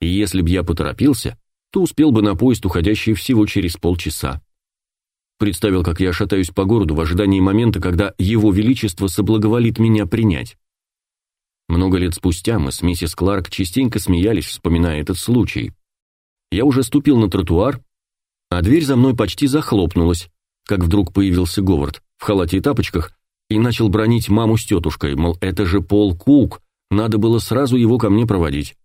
И если б я поторопился, то успел бы на поезд, уходящий всего через полчаса. Представил, как я шатаюсь по городу в ожидании момента, когда его величество соблаговолит меня принять. Много лет спустя мы с миссис Кларк частенько смеялись, вспоминая этот случай. Я уже ступил на тротуар, а дверь за мной почти захлопнулась, как вдруг появился Говард в халате и тапочках и начал бронить маму с тетушкой, мол, это же Пол Кук, надо было сразу его ко мне проводить.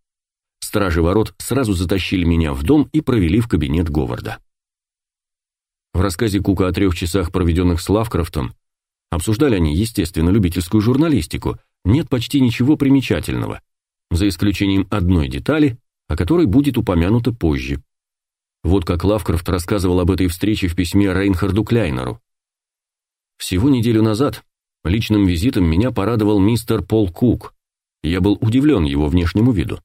Стражи ворот сразу затащили меня в дом и провели в кабинет Говарда. В рассказе Кука о трех часах, проведенных с Лавкрафтом, обсуждали они, естественно, любительскую журналистику, нет почти ничего примечательного, за исключением одной детали, о которой будет упомянуто позже. Вот как Лавкрафт рассказывал об этой встрече в письме Рейнхарду Кляйнеру. Всего неделю назад личным визитом меня порадовал мистер Пол Кук. Я был удивлен его внешнему виду.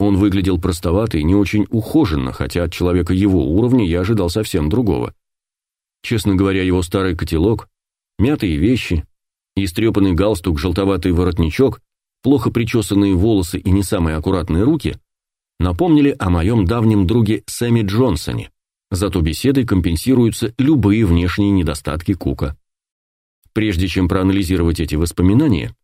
Он выглядел простовато и не очень ухоженно, хотя от человека его уровня я ожидал совсем другого. Честно говоря, его старый котелок, мятые вещи, истрепанный галстук, желтоватый воротничок, плохо причесанные волосы и не самые аккуратные руки напомнили о моем давнем друге Сэмми Джонсоне. Зато беседой компенсируются любые внешние недостатки Кука. Прежде чем проанализировать эти воспоминания,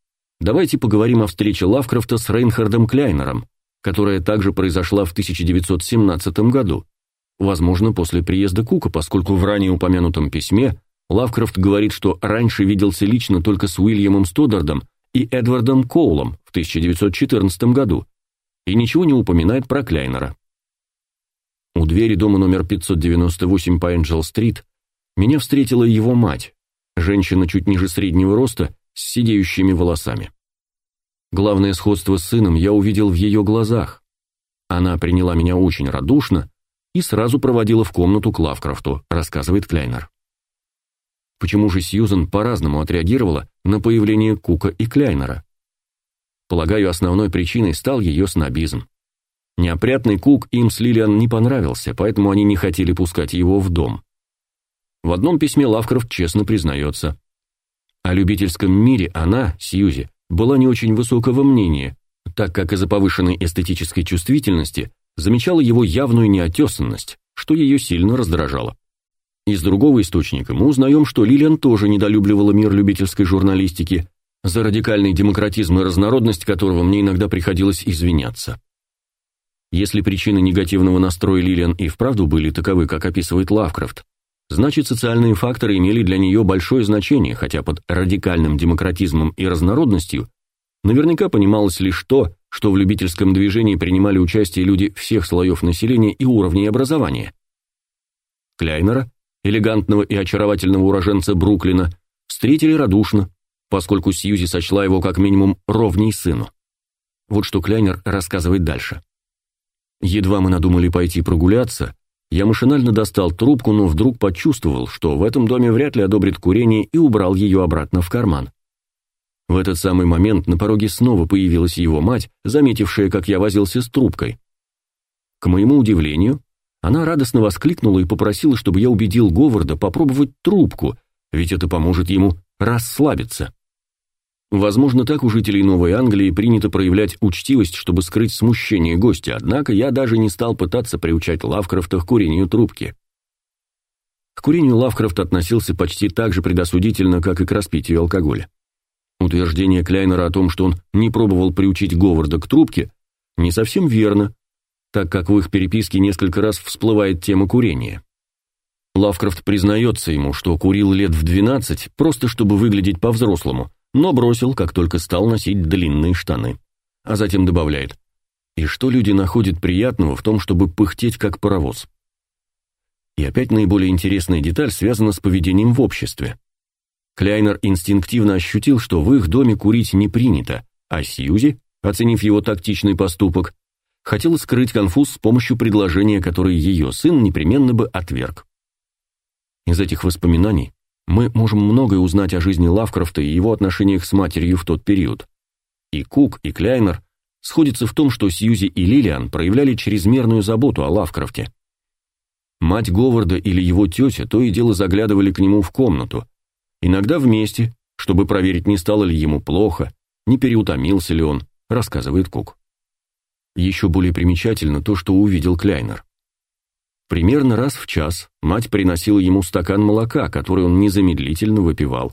давайте поговорим о встрече Лавкрафта с Рейнхардом Кляйнером, которая также произошла в 1917 году возможно, после приезда Кука, поскольку в ранее упомянутом письме Лавкрафт говорит, что раньше виделся лично только с Уильямом Стоддардом и Эдвардом Коулом в 1914 году, и ничего не упоминает про Кляйнера. У двери дома номер 598 по Энджел-стрит меня встретила его мать, женщина чуть ниже среднего роста, с сидеющими волосами. Главное сходство с сыном я увидел в ее глазах. Она приняла меня очень радушно, и сразу проводила в комнату к Лавкрафту, рассказывает Кляйнер. Почему же Сьюзен по-разному отреагировала на появление Кука и Кляйнера? Полагаю, основной причиной стал ее снобизм. Неопрятный Кук им с Лилиан не понравился, поэтому они не хотели пускать его в дом. В одном письме Лавкрафт честно признается. О любительском мире она, Сьюзи, была не очень высокого мнения, так как из-за повышенной эстетической чувствительности замечала его явную неотесанность, что ее сильно раздражало. Из другого источника мы узнаем, что Лилиан тоже недолюбливала мир любительской журналистики, за радикальный демократизм и разнородность которого мне иногда приходилось извиняться. Если причины негативного настроя Лилиан и вправду были таковы, как описывает Лавкрафт, значит социальные факторы имели для нее большое значение, хотя под радикальным демократизмом и разнородностью наверняка понималось лишь то, что в любительском движении принимали участие люди всех слоев населения и уровней образования. Кляйнера, элегантного и очаровательного уроженца Бруклина, встретили радушно, поскольку Сьюзи сочла его как минимум ровней сыну. Вот что Кляйнер рассказывает дальше. Едва мы надумали пойти прогуляться, я машинально достал трубку, но вдруг почувствовал, что в этом доме вряд ли одобрят курение и убрал ее обратно в карман. В этот самый момент на пороге снова появилась его мать, заметившая, как я возился с трубкой. К моему удивлению, она радостно воскликнула и попросила, чтобы я убедил Говарда попробовать трубку, ведь это поможет ему расслабиться. Возможно, так у жителей Новой Англии принято проявлять учтивость, чтобы скрыть смущение гостя, однако я даже не стал пытаться приучать Лавкрафта к курению трубки. К курению Лавкрафт относился почти так же предосудительно, как и к распитию алкоголя. Утверждение Кляйнера о том, что он не пробовал приучить Говарда к трубке, не совсем верно, так как в их переписке несколько раз всплывает тема курения. Лавкрафт признается ему, что курил лет в 12, просто чтобы выглядеть по-взрослому, но бросил, как только стал носить длинные штаны. А затем добавляет: "И что люди находят приятного в том, чтобы пыхтеть как паровоз?" И опять наиболее интересная деталь связана с поведением в обществе. Кляйнер инстинктивно ощутил, что в их доме курить не принято, а Сьюзи, оценив его тактичный поступок, хотела скрыть конфуз с помощью предложения, которое ее сын непременно бы отверг. Из этих воспоминаний мы можем многое узнать о жизни Лавкрафта и его отношениях с матерью в тот период. И Кук, и Кляйнер сходятся в том, что Сьюзи и Лилиан проявляли чрезмерную заботу о Лавкрафте. Мать Говарда или его тетя то и дело заглядывали к нему в комнату, иногда вместе, чтобы проверить, не стало ли ему плохо, не переутомился ли он, рассказывает Кук. Еще более примечательно то, что увидел Кляйнер. Примерно раз в час мать приносила ему стакан молока, который он незамедлительно выпивал.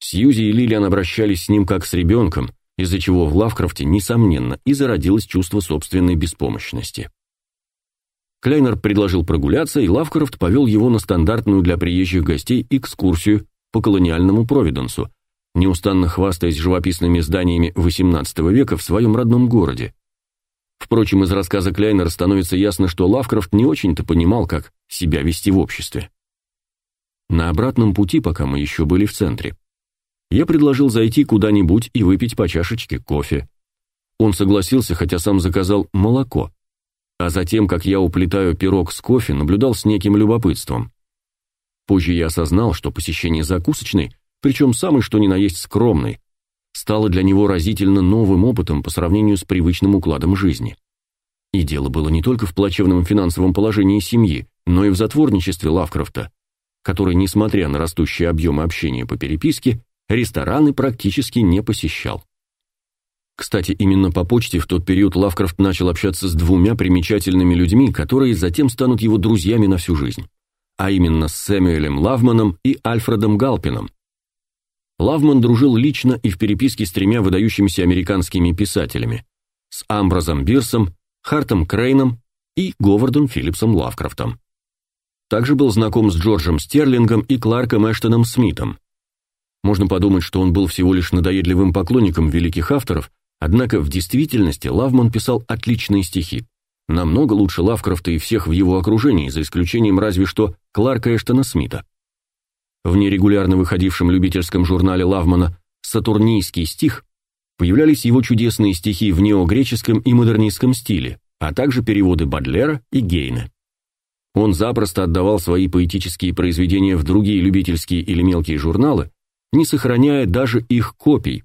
Сьюзи и Лилиан обращались с ним как с ребенком, из-за чего в Лавкрафте, несомненно, и зародилось чувство собственной беспомощности. Клейнер предложил прогуляться, и Лавкрафт повел его на стандартную для приезжих гостей экскурсию по колониальному Провиденсу, неустанно хвастаясь живописными зданиями XVIII века в своем родном городе. Впрочем, из рассказа Кляйнера становится ясно, что Лавкрафт не очень-то понимал, как себя вести в обществе. На обратном пути, пока мы еще были в центре, я предложил зайти куда-нибудь и выпить по чашечке кофе. Он согласился, хотя сам заказал молоко а затем, как я уплетаю пирог с кофе, наблюдал с неким любопытством. Позже я осознал, что посещение закусочной, причем самый что ни на есть скромный, стало для него разительно новым опытом по сравнению с привычным укладом жизни. И дело было не только в плачевном финансовом положении семьи, но и в затворничестве Лавкрафта, который, несмотря на растущие объемы общения по переписке, рестораны практически не посещал. Кстати, именно по почте в тот период Лавкрафт начал общаться с двумя примечательными людьми, которые затем станут его друзьями на всю жизнь, а именно с Сэмюэлем Лавманом и Альфредом Галпином. Лавман дружил лично и в переписке с тремя выдающимися американскими писателями: с Амброзом Бирсом, Хартом Крейном и Говардом Филлипсом Лавкрафтом. Также был знаком с Джорджем Стерлингом и Кларком Эштоном Смитом. Можно подумать, что он был всего лишь надоедливым поклонником великих авторов, Однако в действительности Лавман писал отличные стихи. Намного лучше Лавкрафта и всех в его окружении, за исключением разве что Кларка Эштона Смита. В нерегулярно выходившем любительском журнале Лавмана «Сатурнийский стих» появлялись его чудесные стихи в неогреческом и модернистском стиле, а также переводы Бадлера и Гейне. Он запросто отдавал свои поэтические произведения в другие любительские или мелкие журналы, не сохраняя даже их копий,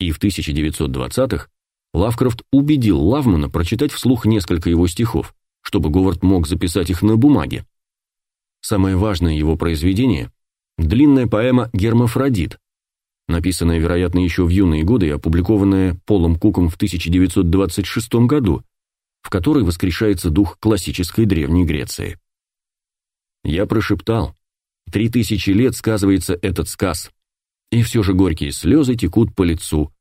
и в 1920-х Лавкрафт убедил Лавмана прочитать вслух несколько его стихов, чтобы Говард мог записать их на бумаге. Самое важное его произведение длинная поэма Гермафродит, написанная, вероятно, еще в юные годы и опубликованная Полом Куком в 1926 году, в которой воскрешается дух классической древней Греции. Я прошептал: «Три тысячи лет сказывается этот сказ, и все же горькие слезы текут по лицу.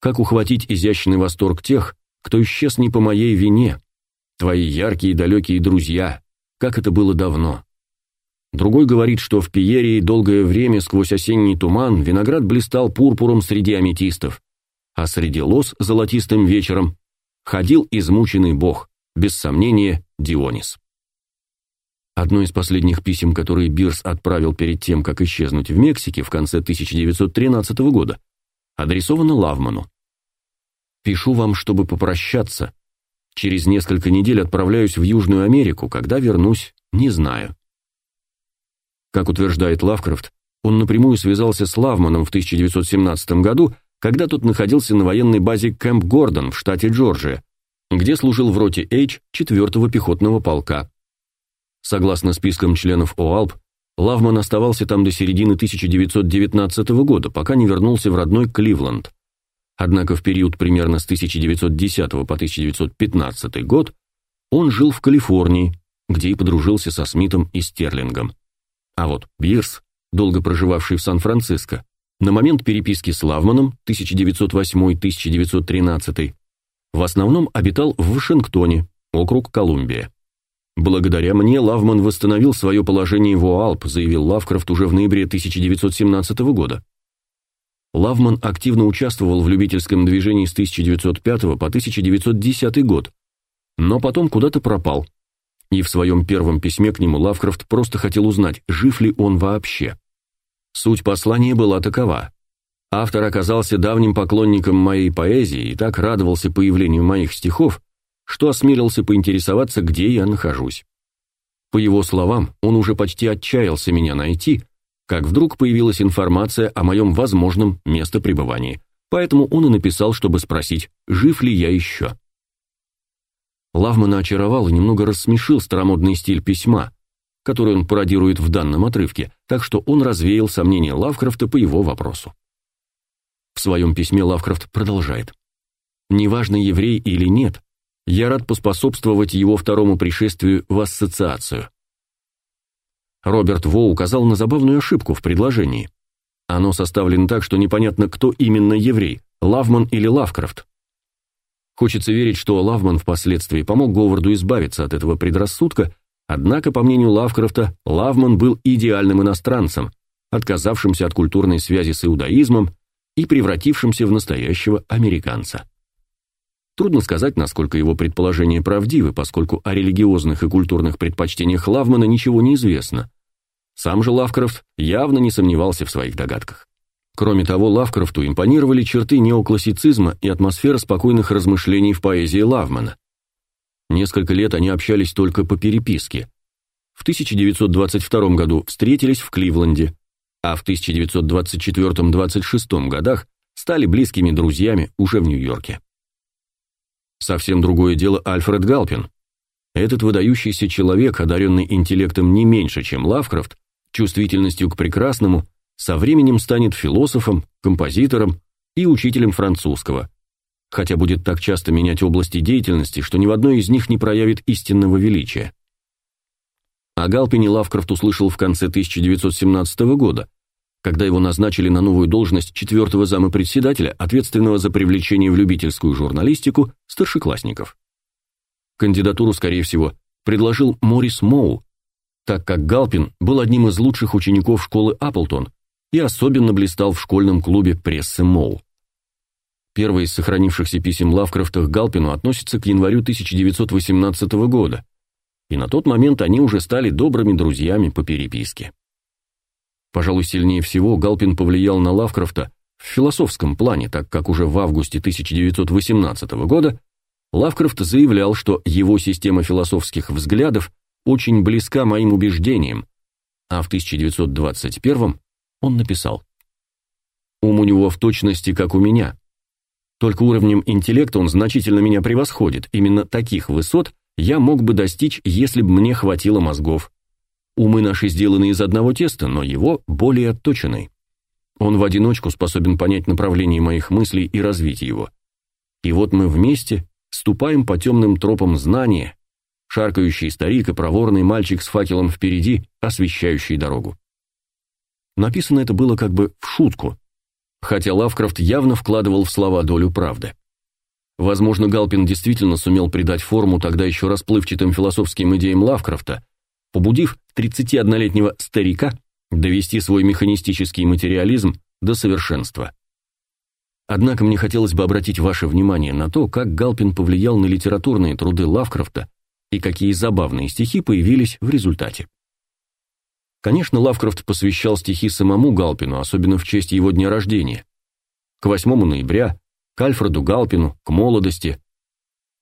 Как ухватить изящный восторг тех, кто исчез не по моей вине? Твои яркие и далекие друзья, как это было давно. Другой говорит, что в Пиерии долгое время сквозь осенний туман виноград блистал пурпуром среди аметистов, а среди лос золотистым вечером ходил измученный бог, без сомнения, Дионис. Одно из последних писем, которые Бирс отправил перед тем, как исчезнуть в Мексике в конце 1913 года, адресовано Лавману. «Пишу вам, чтобы попрощаться. Через несколько недель отправляюсь в Южную Америку, когда вернусь, не знаю». Как утверждает Лавкрафт, он напрямую связался с Лавманом в 1917 году, когда тот находился на военной базе Кэмп Гордон в штате Джорджия, где служил в роте H 4-го пехотного полка. Согласно спискам членов ОАЛП, Лавман оставался там до середины 1919 года, пока не вернулся в родной Кливленд. Однако в период примерно с 1910 по 1915 год он жил в Калифорнии, где и подружился со Смитом и Стерлингом. А вот Бирс, долго проживавший в Сан-Франциско, на момент переписки с Лавманом 1908-1913 в основном обитал в Вашингтоне, округ Колумбия. Благодаря мне Лавман восстановил свое положение в Оалп, заявил Лавкрафт уже в ноябре 1917 года. Лавман активно участвовал в любительском движении с 1905 по 1910 год, но потом куда-то пропал. И в своем первом письме к нему Лавкрафт просто хотел узнать, жив ли он вообще. Суть послания была такова. Автор оказался давним поклонником моей поэзии и так радовался появлению моих стихов, что осмелился поинтересоваться, где я нахожусь. По его словам, он уже почти отчаялся меня найти, как вдруг появилась информация о моем возможном местопребывании, поэтому он и написал, чтобы спросить, жив ли я еще. Лавмана очаровал и немного рассмешил старомодный стиль письма, который он пародирует в данном отрывке, так что он развеял сомнения Лавкрафта по его вопросу. В своем письме Лавкрафт продолжает. «Неважно, еврей или нет, я рад поспособствовать его второму пришествию в ассоциацию. Роберт Во указал на забавную ошибку в предложении. Оно составлено так, что непонятно, кто именно еврей, Лавман или Лавкрафт. Хочется верить, что Лавман впоследствии помог Говарду избавиться от этого предрассудка, однако, по мнению Лавкрафта, Лавман был идеальным иностранцем, отказавшимся от культурной связи с иудаизмом и превратившимся в настоящего американца. Трудно сказать, насколько его предположения правдивы, поскольку о религиозных и культурных предпочтениях Лавмана ничего не известно. Сам же Лавкрафт явно не сомневался в своих догадках. Кроме того, Лавкрафту импонировали черты неоклассицизма и атмосфера спокойных размышлений в поэзии Лавмана. Несколько лет они общались только по переписке. В 1922 году встретились в Кливленде, а в 1924-26 годах стали близкими друзьями уже в Нью-Йорке. Совсем другое дело Альфред Галпин. Этот выдающийся человек, одаренный интеллектом не меньше, чем Лавкрафт, чувствительностью к прекрасному, со временем станет философом, композитором и учителем французского, хотя будет так часто менять области деятельности, что ни в одной из них не проявит истинного величия. О Галпине Лавкрафт услышал в конце 1917 года, когда его назначили на новую должность четвертого зама председателя, ответственного за привлечение в любительскую журналистику старшеклассников. Кандидатуру, скорее всего, предложил Морис Моу, так как Галпин был одним из лучших учеников школы Апплтон и особенно блистал в школьном клубе прессы Моу. Первый из сохранившихся писем Лавкрафта к Галпину относится к январю 1918 года, и на тот момент они уже стали добрыми друзьями по переписке. Пожалуй, сильнее всего Галпин повлиял на Лавкрафта в философском плане, так как уже в августе 1918 года Лавкрафт заявлял, что его система философских взглядов очень близка моим убеждениям, а в 1921 он написал «Ум у него в точности, как у меня. Только уровнем интеллекта он значительно меня превосходит. Именно таких высот я мог бы достичь, если бы мне хватило мозгов. Умы наши сделаны из одного теста, но его более отточенный. Он в одиночку способен понять направление моих мыслей и развить его. И вот мы вместе ступаем по темным тропам знания, шаркающий старик и проворный мальчик с факелом впереди, освещающий дорогу. Написано это было как бы в шутку, хотя Лавкрафт явно вкладывал в слова долю правды. Возможно, Галпин действительно сумел придать форму тогда еще расплывчатым философским идеям Лавкрафта, побудив 31-летнего старика довести свой механистический материализм до совершенства. Однако мне хотелось бы обратить ваше внимание на то, как Галпин повлиял на литературные труды Лавкрафта и какие забавные стихи появились в результате. Конечно, Лавкрафт посвящал стихи самому Галпину, особенно в честь его дня рождения. К 8 ноября, к Альфреду Галпину, к молодости.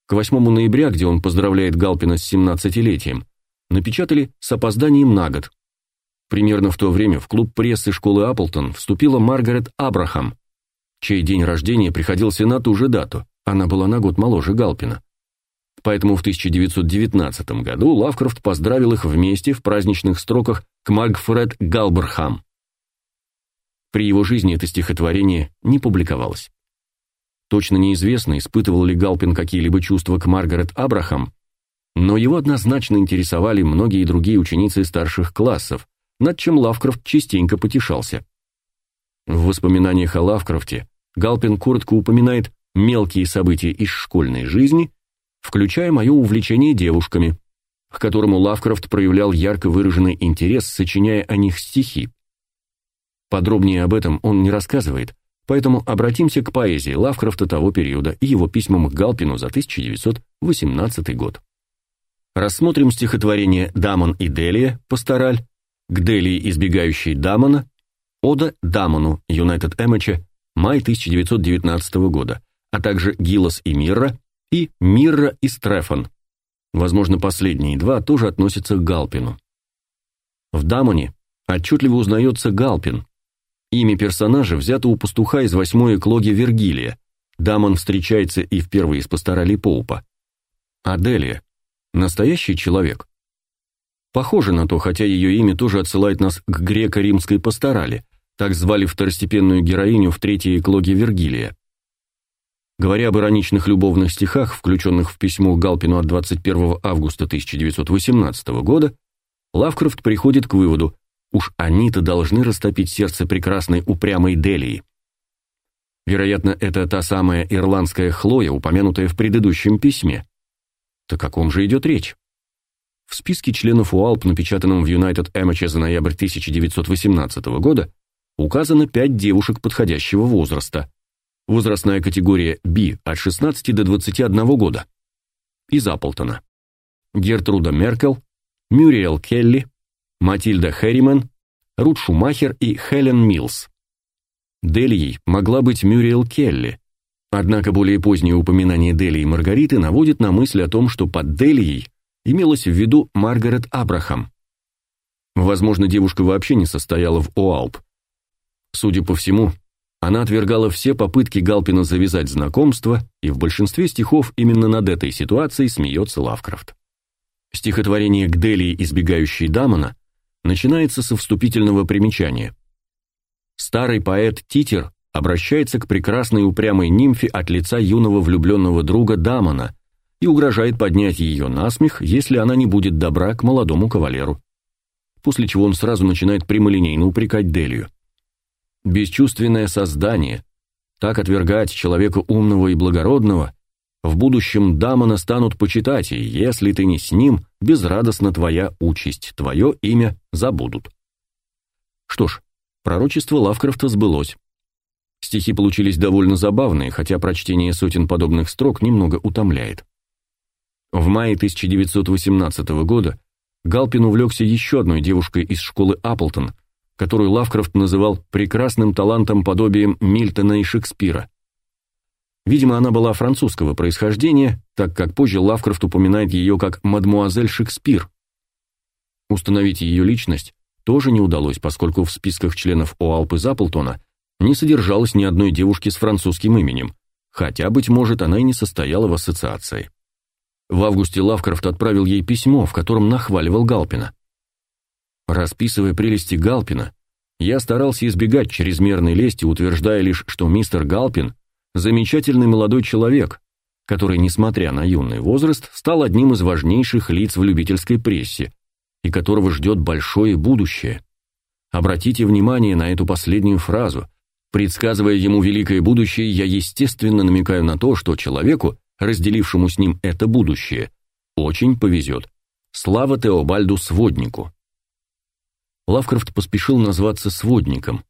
К 8 ноября, где он поздравляет Галпина с 17-летием, напечатали с опозданием на год. Примерно в то время в клуб прессы школы Апплтон вступила Маргарет Абрахам, чей день рождения приходился на ту же дату, она была на год моложе Галпина. Поэтому в 1919 году Лавкрафт поздравил их вместе в праздничных строках к Маргфред Галбрахам. При его жизни это стихотворение не публиковалось. Точно неизвестно, испытывал ли Галпин какие-либо чувства к Маргарет Абрахам, но его однозначно интересовали многие другие ученицы старших классов, над чем Лавкрафт частенько потешался. В воспоминаниях о Лавкрафте Галпин коротко упоминает мелкие события из школьной жизни, включая мое увлечение девушками, к которому Лавкрафт проявлял ярко выраженный интерес, сочиняя о них стихи. Подробнее об этом он не рассказывает, Поэтому обратимся к поэзии Лавкрафта того периода и его письмам к Галпину за 1918 год. Рассмотрим стихотворение «Дамон и Делия» Пастораль, к Делии, избегающей Дамона, Ода Дамону Юнайтед Эмоча, май 1919 года, а также Гилос и Мирра и Мирра и Стрефан. Возможно, последние два тоже относятся к Галпину. В Дамоне отчетливо узнается Галпин. Имя персонажа взято у пастуха из восьмой эклоги Вергилия. Дамон встречается и в первой из пасторалей Поупа. Аделия. Настоящий человек. Похоже на то, хотя ее имя тоже отсылает нас к греко-римской пасторали, так звали второстепенную героиню в третьей эклоге Вергилия. Говоря об ироничных любовных стихах, включенных в письмо Галпину от 21 августа 1918 года, Лавкрафт приходит к выводу, уж они-то должны растопить сердце прекрасной упрямой Делии. Вероятно, это та самая ирландская Хлоя, упомянутая в предыдущем письме. То о каком же идет речь? В списке членов УАЛП, напечатанном в United Amateur за ноябрь 1918 года, указано пять девушек подходящего возраста. Возрастная категория B от 16 до 21 года. Из Апплтона. Гертруда Меркел, Мюриэл Келли, Матильда Хэрриман, Рут Шумахер и Хелен Милс. Делией могла быть Мюриэл Келли, однако более позднее упоминание Дели и Маргариты наводит на мысль о том, что под Делией имелось в виду Маргарет Абрахам. Возможно, девушка вообще не состояла в ОАЛП, Судя по всему, она отвергала все попытки Галпина завязать знакомство, и в большинстве стихов именно над этой ситуацией смеется Лавкрафт. Стихотворение к Делии, избегающей Дамона, начинается со вступительного примечания. Старый поэт Титер обращается к прекрасной упрямой нимфе от лица юного влюбленного друга Дамона и угрожает поднять ее на смех, если она не будет добра к молодому кавалеру. После чего он сразу начинает прямолинейно упрекать Делию бесчувственное создание. Так отвергать человека умного и благородного, в будущем Дамона станут почитать, и если ты не с ним, безрадостна твоя участь, твое имя забудут. Что ж, пророчество Лавкрафта сбылось. Стихи получились довольно забавные, хотя прочтение сотен подобных строк немного утомляет. В мае 1918 года Галпин увлекся еще одной девушкой из школы Апплтон – которую Лавкрафт называл прекрасным талантом подобием Мильтона и Шекспира. Видимо, она была французского происхождения, так как позже Лавкрафт упоминает ее как мадмуазель Шекспир. Установить ее личность тоже не удалось, поскольку в списках членов ОАЛП из Апплтона не содержалось ни одной девушки с французским именем, хотя, быть может, она и не состояла в ассоциации. В августе Лавкрафт отправил ей письмо, в котором нахваливал Галпина. Расписывая прелести Галпина, я старался избегать чрезмерной лести, утверждая лишь, что мистер Галпин – замечательный молодой человек, который, несмотря на юный возраст, стал одним из важнейших лиц в любительской прессе и которого ждет большое будущее. Обратите внимание на эту последнюю фразу. Предсказывая ему великое будущее, я естественно намекаю на то, что человеку, разделившему с ним это будущее, очень повезет. Слава Теобальду Своднику! Лавкрафт поспешил назваться сводником.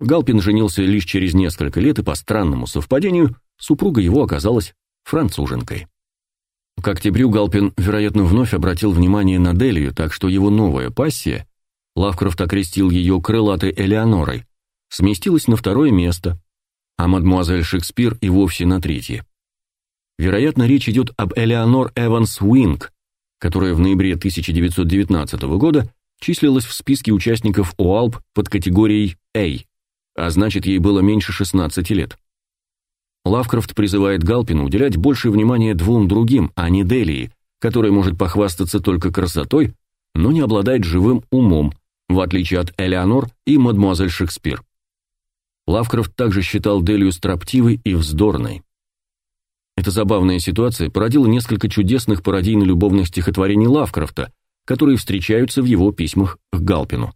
Галпин женился лишь через несколько лет, и по странному совпадению супруга его оказалась француженкой. К октябрю Галпин, вероятно, вновь обратил внимание на Делию, так что его новая пассия, Лавкрафт окрестил ее крылатой Элеонорой, сместилась на второе место, а мадмуазель Шекспир и вовсе на третье. Вероятно, речь идет об Элеонор Эванс Уинг, которая в ноябре 1919 года числилась в списке участников ОАЛП под категорией A, а значит, ей было меньше 16 лет. Лавкрафт призывает Галпина уделять больше внимания двум другим, а не Делии, которая может похвастаться только красотой, но не обладает живым умом, в отличие от Элеонор и мадемуазель Шекспир. Лавкрафт также считал Делию строптивой и вздорной. Эта забавная ситуация породила несколько чудесных пародийно-любовных стихотворений Лавкрафта, которые встречаются в его письмах к Галпину.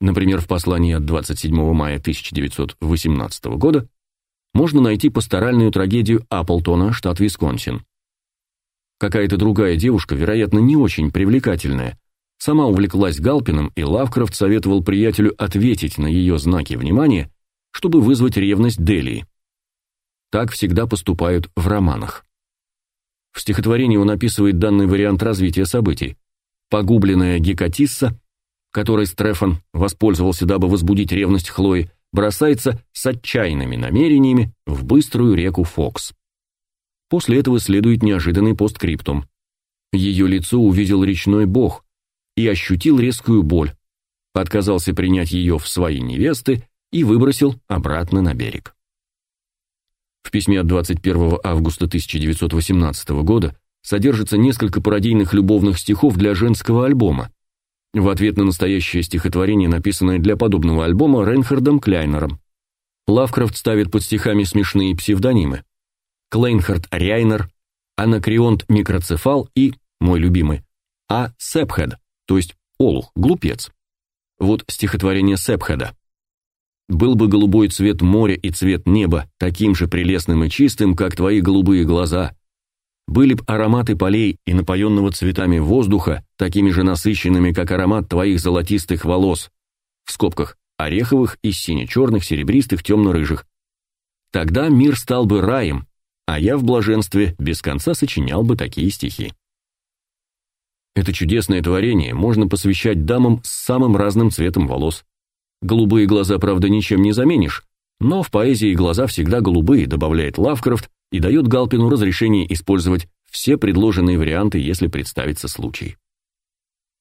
Например, в послании от 27 мая 1918 года можно найти пасторальную трагедию Апплтона, штат Висконсин. Какая-то другая девушка, вероятно, не очень привлекательная, сама увлеклась Галпином, и Лавкрафт советовал приятелю ответить на ее знаки внимания чтобы вызвать ревность Делии. Так всегда поступают в романах. В стихотворении он описывает данный вариант развития событий. Погубленная Гекатисса, которой Стрефан воспользовался, дабы возбудить ревность Хлои, бросается с отчаянными намерениями в быструю реку Фокс. После этого следует неожиданный посткриптум. Ее лицо увидел речной бог и ощутил резкую боль, отказался принять ее в свои невесты и выбросил обратно на берег. В письме от 21 августа 1918 года содержится несколько пародийных любовных стихов для женского альбома. В ответ на настоящее стихотворение, написанное для подобного альбома Рейнхардом Кляйнером. Лавкрафт ставит под стихами смешные псевдонимы. Клейнхард Райнер, Анакреонт Микроцефал и, мой любимый, А. Сепхед, то есть Олух, глупец. Вот стихотворение Сепхеда. Был бы голубой цвет моря и цвет неба таким же прелестным и чистым, как твои голубые глаза. Были б ароматы полей и напоенного цветами воздуха такими же насыщенными, как аромат твоих золотистых волос. В скобках ореховых и сине-черных, серебристых, темно-рыжих. Тогда мир стал бы раем, а я в блаженстве без конца сочинял бы такие стихи. Это чудесное творение можно посвящать дамам с самым разным цветом волос. Голубые глаза, правда, ничем не заменишь, но в поэзии глаза всегда голубые, добавляет Лавкрафт и дает Галпину разрешение использовать все предложенные варианты, если представится случай.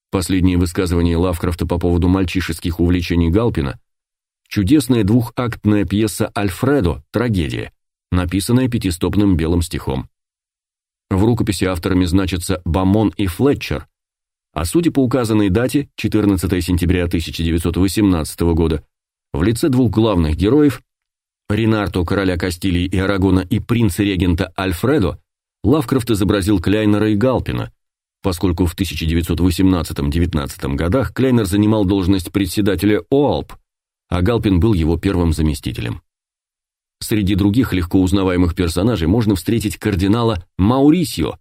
Последнее высказывание Лавкрафта по поводу мальчишеских увлечений Галпина чудесная двухактная пьеса Альфредо Трагедия, написанная пятистопным белым стихом. В рукописи авторами значатся Бамон и Флетчер, а судя по указанной дате, 14 сентября 1918 года, в лице двух главных героев, Ренарто, короля Кастилии и Арагона, и принца-регента Альфредо, Лавкрафт изобразил Кляйнера и Галпина, поскольку в 1918-19 годах Кляйнер занимал должность председателя ОАЛП, а Галпин был его первым заместителем. Среди других легко узнаваемых персонажей можно встретить кардинала Маурисио,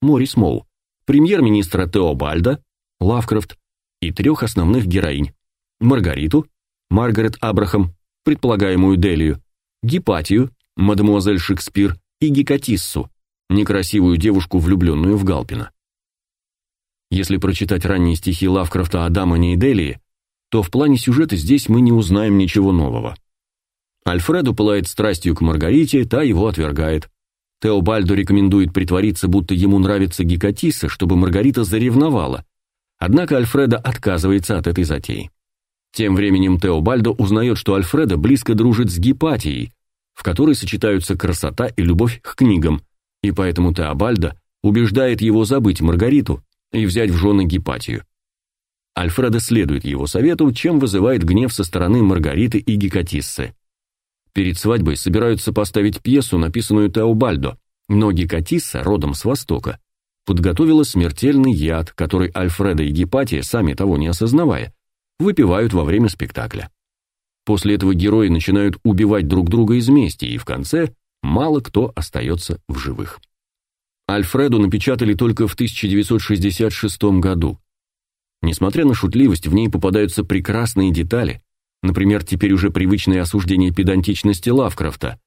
Морис Моу, премьер-министра Теобальда, Лавкрафт и трех основных героинь: Маргариту, Маргарет Абрахам, предполагаемую Делию, Гипатию, мадемуазель Шекспир и Гекатиссу, некрасивую девушку, влюбленную в Галпина. Если прочитать ранние стихи Лавкрафта о Дамоне и Делии, то в плане сюжета здесь мы не узнаем ничего нового. Альфреду пылает страстью к Маргарите, та его отвергает. Теобальдо рекомендует притвориться, будто ему нравится Гекатиса, чтобы Маргарита заревновала. Однако Альфреда отказывается от этой затеи. Тем временем Теобальдо узнает, что Альфреда близко дружит с Гипатией, в которой сочетаются красота и любовь к книгам, и поэтому Теобальдо убеждает его забыть Маргариту и взять в жены Гипатию. Альфреда следует его совету, чем вызывает гнев со стороны Маргариты и Гекатиссы. Перед свадьбой собираются поставить пьесу, написанную Теобальдо, но Гекатисса, родом с Востока, подготовила смертельный яд, который Альфреда и Гепатия, сами того не осознавая, выпивают во время спектакля. После этого герои начинают убивать друг друга из мести, и в конце мало кто остается в живых. Альфреду напечатали только в 1966 году. Несмотря на шутливость, в ней попадаются прекрасные детали, Например, теперь уже привычное осуждение педантичности Лавкрафта.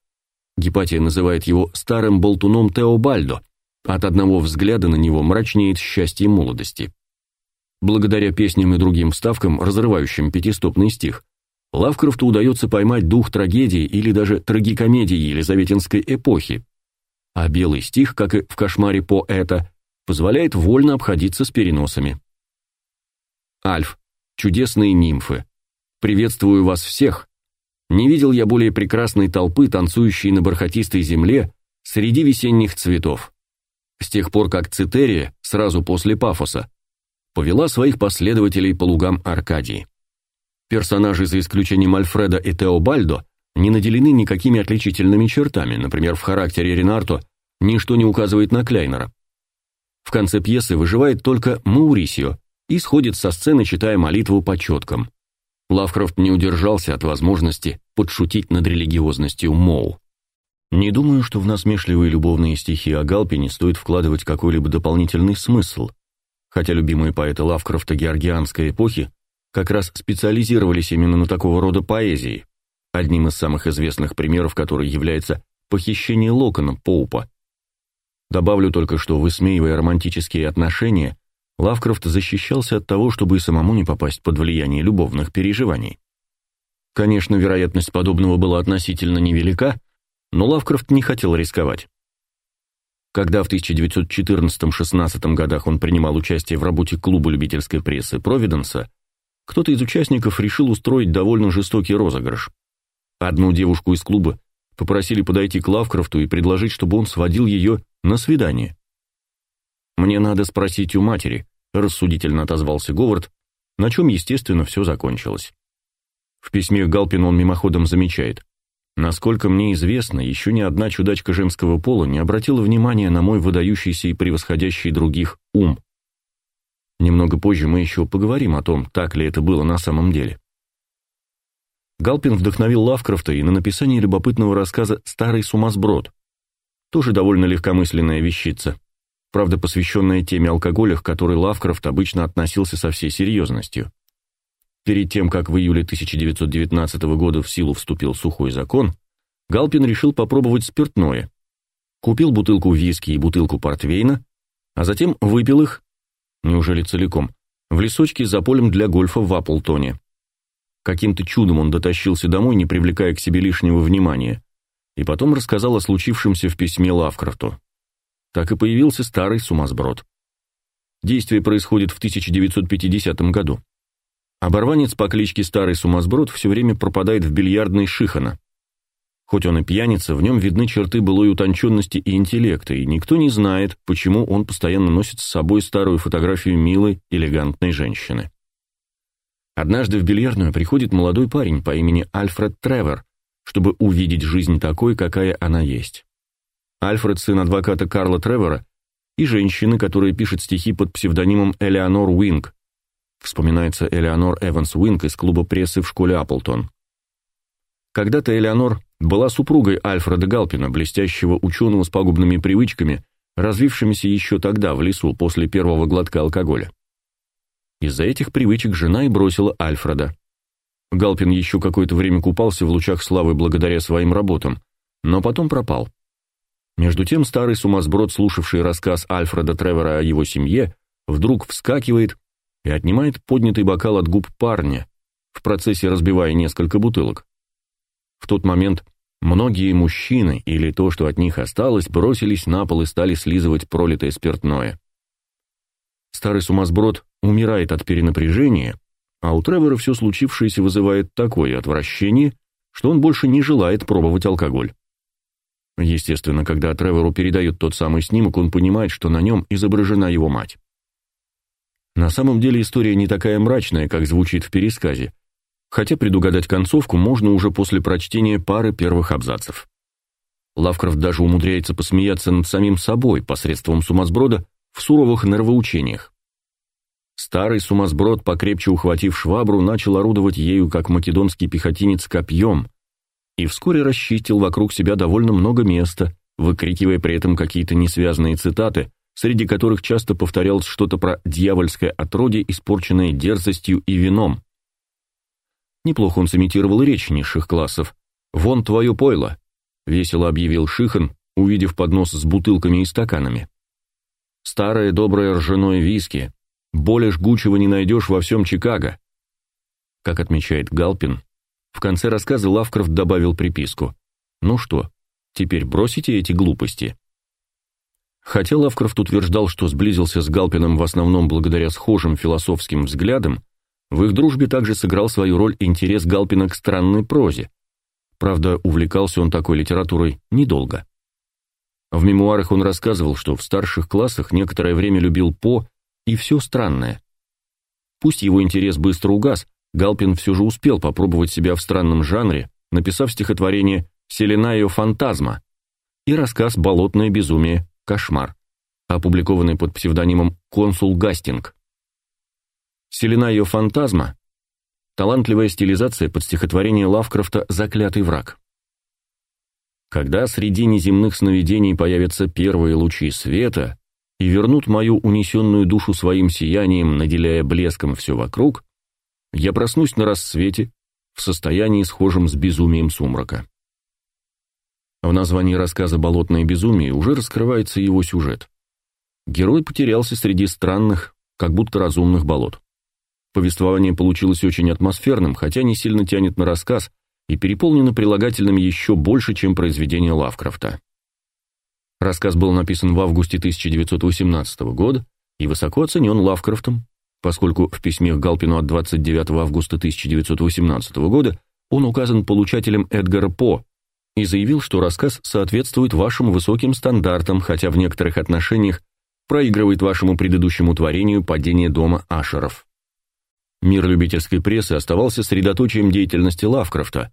Гепатия называет его старым болтуном Теобальдо. От одного взгляда на него мрачнеет счастье молодости. Благодаря песням и другим вставкам, разрывающим пятистопный стих, Лавкрафту удается поймать дух трагедии или даже трагикомедии елизаветинской эпохи. А белый стих, как и в кошмаре поэта, позволяет вольно обходиться с переносами. Альф. Чудесные нимфы. Приветствую вас всех. Не видел я более прекрасной толпы, танцующей на бархатистой земле среди весенних цветов. С тех пор, как Цитерия, сразу после Пафоса, повела своих последователей по лугам Аркадии. Персонажи, за исключением Альфреда и Теобальдо, не наделены никакими отличительными чертами, например, в характере Ренарто ничто не указывает на Кляйнера. В конце пьесы выживает только Маурисио и сходит со сцены, читая молитву по четкам. Лавкрафт не удержался от возможности подшутить над религиозностью Моу. Не думаю, что в насмешливые любовные стихи о Галпине стоит вкладывать какой-либо дополнительный смысл, хотя любимые поэты Лавкрафта георгианской эпохи как раз специализировались именно на такого рода поэзии. одним из самых известных примеров который является похищение Локона Поупа. Добавлю только, что, высмеивая романтические отношения, Лавкрафт защищался от того, чтобы и самому не попасть под влияние любовных переживаний. Конечно, вероятность подобного была относительно невелика, но Лавкрафт не хотел рисковать. Когда в 1914-16 годах он принимал участие в работе клуба любительской прессы Провиденса, кто-то из участников решил устроить довольно жестокий розыгрыш. Одну девушку из клуба попросили подойти к Лавкрафту и предложить, чтобы он сводил ее на свидание. «Мне надо спросить у матери», — рассудительно отозвался Говард, на чем, естественно, все закончилось. В письме к Галпину он мимоходом замечает. «Насколько мне известно, еще ни одна чудачка женского пола не обратила внимания на мой выдающийся и превосходящий других ум». Немного позже мы еще поговорим о том, так ли это было на самом деле. Галпин вдохновил Лавкрафта и на написание любопытного рассказа «Старый сумасброд». Тоже довольно легкомысленная вещица правда посвященная теме алкоголя, к которой Лавкрафт обычно относился со всей серьезностью. Перед тем, как в июле 1919 года в силу вступил сухой закон, Галпин решил попробовать спиртное. Купил бутылку виски и бутылку портвейна, а затем выпил их, неужели целиком, в лесочке за полем для гольфа в Аплтоне. Каким-то чудом он дотащился домой, не привлекая к себе лишнего внимания, и потом рассказал о случившемся в письме Лавкрафту так и появился старый сумасброд. Действие происходит в 1950 году. Оборванец по кличке Старый Сумасброд все время пропадает в бильярдной Шихана. Хоть он и пьяница, в нем видны черты былой утонченности и интеллекта, и никто не знает, почему он постоянно носит с собой старую фотографию милой, элегантной женщины. Однажды в бильярдную приходит молодой парень по имени Альфред Тревор, чтобы увидеть жизнь такой, какая она есть. Альфред, сын адвоката Карла Тревора, и женщины, которая пишет стихи под псевдонимом Элеонор Уинг. Вспоминается Элеонор Эванс Уинг из клуба прессы в школе Апплтон. Когда-то Элеонор была супругой Альфреда Галпина, блестящего ученого с пагубными привычками, развившимися еще тогда в лесу после первого глотка алкоголя. Из-за этих привычек жена и бросила Альфреда. Галпин еще какое-то время купался в лучах славы благодаря своим работам, но потом пропал. Между тем старый сумасброд, слушавший рассказ Альфреда Тревора о его семье, вдруг вскакивает и отнимает поднятый бокал от губ парня, в процессе разбивая несколько бутылок. В тот момент многие мужчины, или то, что от них осталось, бросились на пол и стали слизывать пролитое спиртное. Старый сумасброд умирает от перенапряжения, а у Тревора все случившееся вызывает такое отвращение, что он больше не желает пробовать алкоголь. Естественно, когда Тревору передают тот самый снимок, он понимает, что на нем изображена его мать. На самом деле история не такая мрачная, как звучит в пересказе, хотя предугадать концовку можно уже после прочтения пары первых абзацев. Лавкрафт даже умудряется посмеяться над самим собой посредством сумасброда в суровых нервоучениях. Старый сумасброд, покрепче ухватив швабру, начал орудовать ею, как македонский пехотинец, копьем, и вскоре расчистил вокруг себя довольно много места, выкрикивая при этом какие-то несвязные цитаты, среди которых часто повторялось что-то про дьявольское отродье, испорченное дерзостью и вином. Неплохо он сымитировал речь низших классов. «Вон твое пойло!» — весело объявил Шихан, увидев поднос с бутылками и стаканами. «Старое доброе ржаное виски. Более жгучего не найдешь во всем Чикаго». Как отмечает Галпин, в конце рассказа Лавкрафт добавил приписку. «Ну что, теперь бросите эти глупости?» Хотя Лавкрафт утверждал, что сблизился с Галпином в основном благодаря схожим философским взглядам, в их дружбе также сыграл свою роль интерес Галпина к странной прозе. Правда, увлекался он такой литературой недолго. В мемуарах он рассказывал, что в старших классах некоторое время любил По и все странное. Пусть его интерес быстро угас, Галпин все же успел попробовать себя в странном жанре, написав стихотворение «Селенайо фантазма» и рассказ «Болотное безумие. Кошмар», опубликованный под псевдонимом «Консул Гастинг». «Селенайо фантазма» — талантливая стилизация под стихотворение Лавкрафта «Заклятый враг». Когда среди неземных сновидений появятся первые лучи света и вернут мою унесенную душу своим сиянием, наделяя блеском все вокруг, я проснусь на рассвете, в состоянии, схожем с безумием сумрака. В названии рассказа «Болотное безумие» уже раскрывается его сюжет. Герой потерялся среди странных, как будто разумных болот. Повествование получилось очень атмосферным, хотя не сильно тянет на рассказ и переполнено прилагательными еще больше, чем произведение Лавкрафта. Рассказ был написан в августе 1918 года и высоко оценен Лавкрафтом, поскольку в письме к Галпину от 29 августа 1918 года он указан получателем Эдгара По и заявил, что рассказ соответствует вашим высоким стандартам, хотя в некоторых отношениях проигрывает вашему предыдущему творению «Падение дома Ашеров». Мир любительской прессы оставался средоточием деятельности Лавкрафта,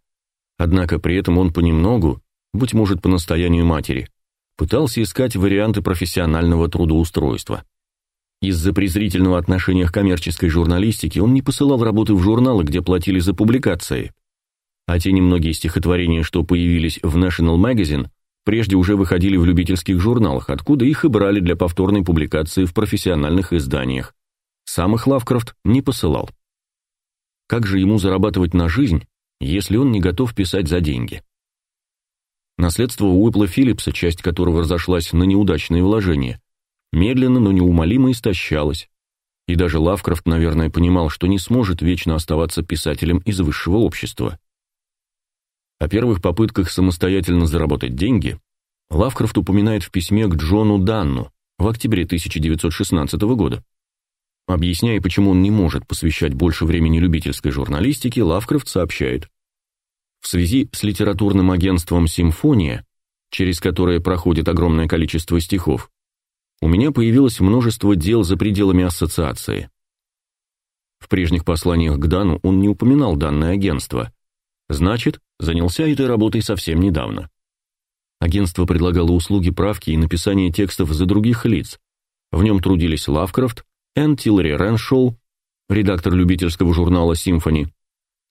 однако при этом он понемногу, быть может по настоянию матери, пытался искать варианты профессионального трудоустройства. Из-за презрительного отношения к коммерческой журналистике он не посылал работы в журналы, где платили за публикации. А те немногие стихотворения, что появились в National Magazine, прежде уже выходили в любительских журналах, откуда их и брали для повторной публикации в профессиональных изданиях. Сам их Лавкрафт не посылал. Как же ему зарабатывать на жизнь, если он не готов писать за деньги? Наследство Уипла Филлипса, часть которого разошлась на неудачные вложения, медленно, но неумолимо истощалось. И даже Лавкрафт, наверное, понимал, что не сможет вечно оставаться писателем из высшего общества. О первых попытках самостоятельно заработать деньги Лавкрафт упоминает в письме к Джону Данну в октябре 1916 года. Объясняя, почему он не может посвящать больше времени любительской журналистике, Лавкрафт сообщает: в связи с литературным агентством Симфония, через которое проходит огромное количество стихов, у меня появилось множество дел за пределами ассоциации. В прежних посланиях к Дану он не упоминал данное агентство. Значит, занялся этой работой совсем недавно. Агентство предлагало услуги правки и написания текстов за других лиц. В нем трудились Лавкрафт, Энн Тиллери Рэншоу, редактор любительского журнала «Симфони»,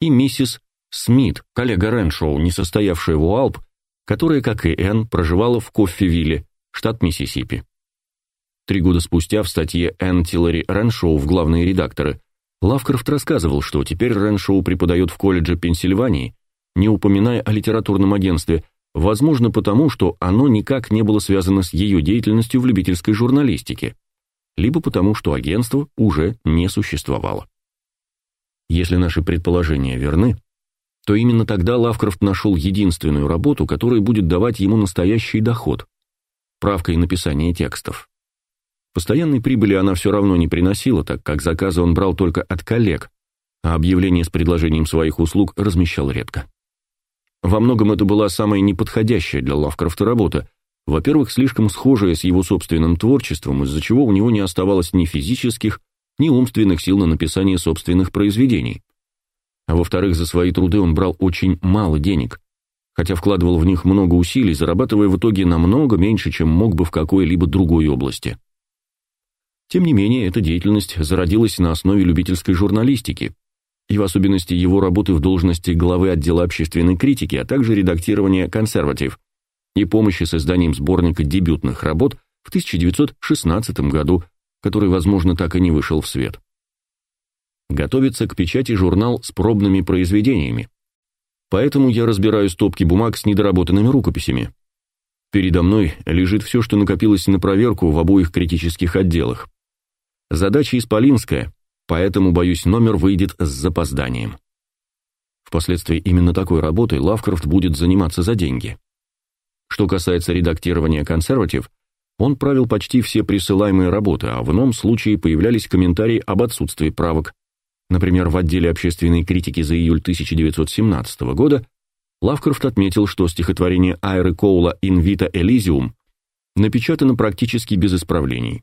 и миссис Смит, коллега Рэншоу, не состоявшая в ОАЛП, которая, как и Энн, проживала в Коффивилле, штат Миссисипи. Три года спустя в статье Энн Тиллери Рэншоу в главные редакторы Лавкрафт рассказывал, что теперь Рэншоу преподает в колледже Пенсильвании, не упоминая о литературном агентстве, возможно потому, что оно никак не было связано с ее деятельностью в любительской журналистике, либо потому, что агентство уже не существовало. Если наши предположения верны, то именно тогда Лавкрафт нашел единственную работу, которая будет давать ему настоящий доход – правка и написание текстов. Постоянной прибыли она все равно не приносила, так как заказы он брал только от коллег, а объявления с предложением своих услуг размещал редко. Во многом это была самая неподходящая для Лавкрафта работа, во-первых, слишком схожая с его собственным творчеством, из-за чего у него не оставалось ни физических, ни умственных сил на написание собственных произведений. А во-вторых, за свои труды он брал очень мало денег, хотя вкладывал в них много усилий, зарабатывая в итоге намного меньше, чем мог бы в какой-либо другой области. Тем не менее, эта деятельность зародилась на основе любительской журналистики, и в особенности его работы в должности главы отдела общественной критики, а также редактирования «Консерватив» и помощи с изданием сборника дебютных работ в 1916 году, который, возможно, так и не вышел в свет. Готовится к печати журнал с пробными произведениями. Поэтому я разбираю стопки бумаг с недоработанными рукописями. Передо мной лежит все, что накопилось на проверку в обоих критических отделах. Задача исполинская, поэтому, боюсь, номер выйдет с запозданием. Впоследствии именно такой работой Лавкрафт будет заниматься за деньги. Что касается редактирования консерватив, он правил почти все присылаемые работы, а в ином случае появлялись комментарии об отсутствии правок. Например, в отделе общественной критики за июль 1917 года Лавкрафт отметил, что стихотворение Айры Коула «In vita Elysium» напечатано практически без исправлений.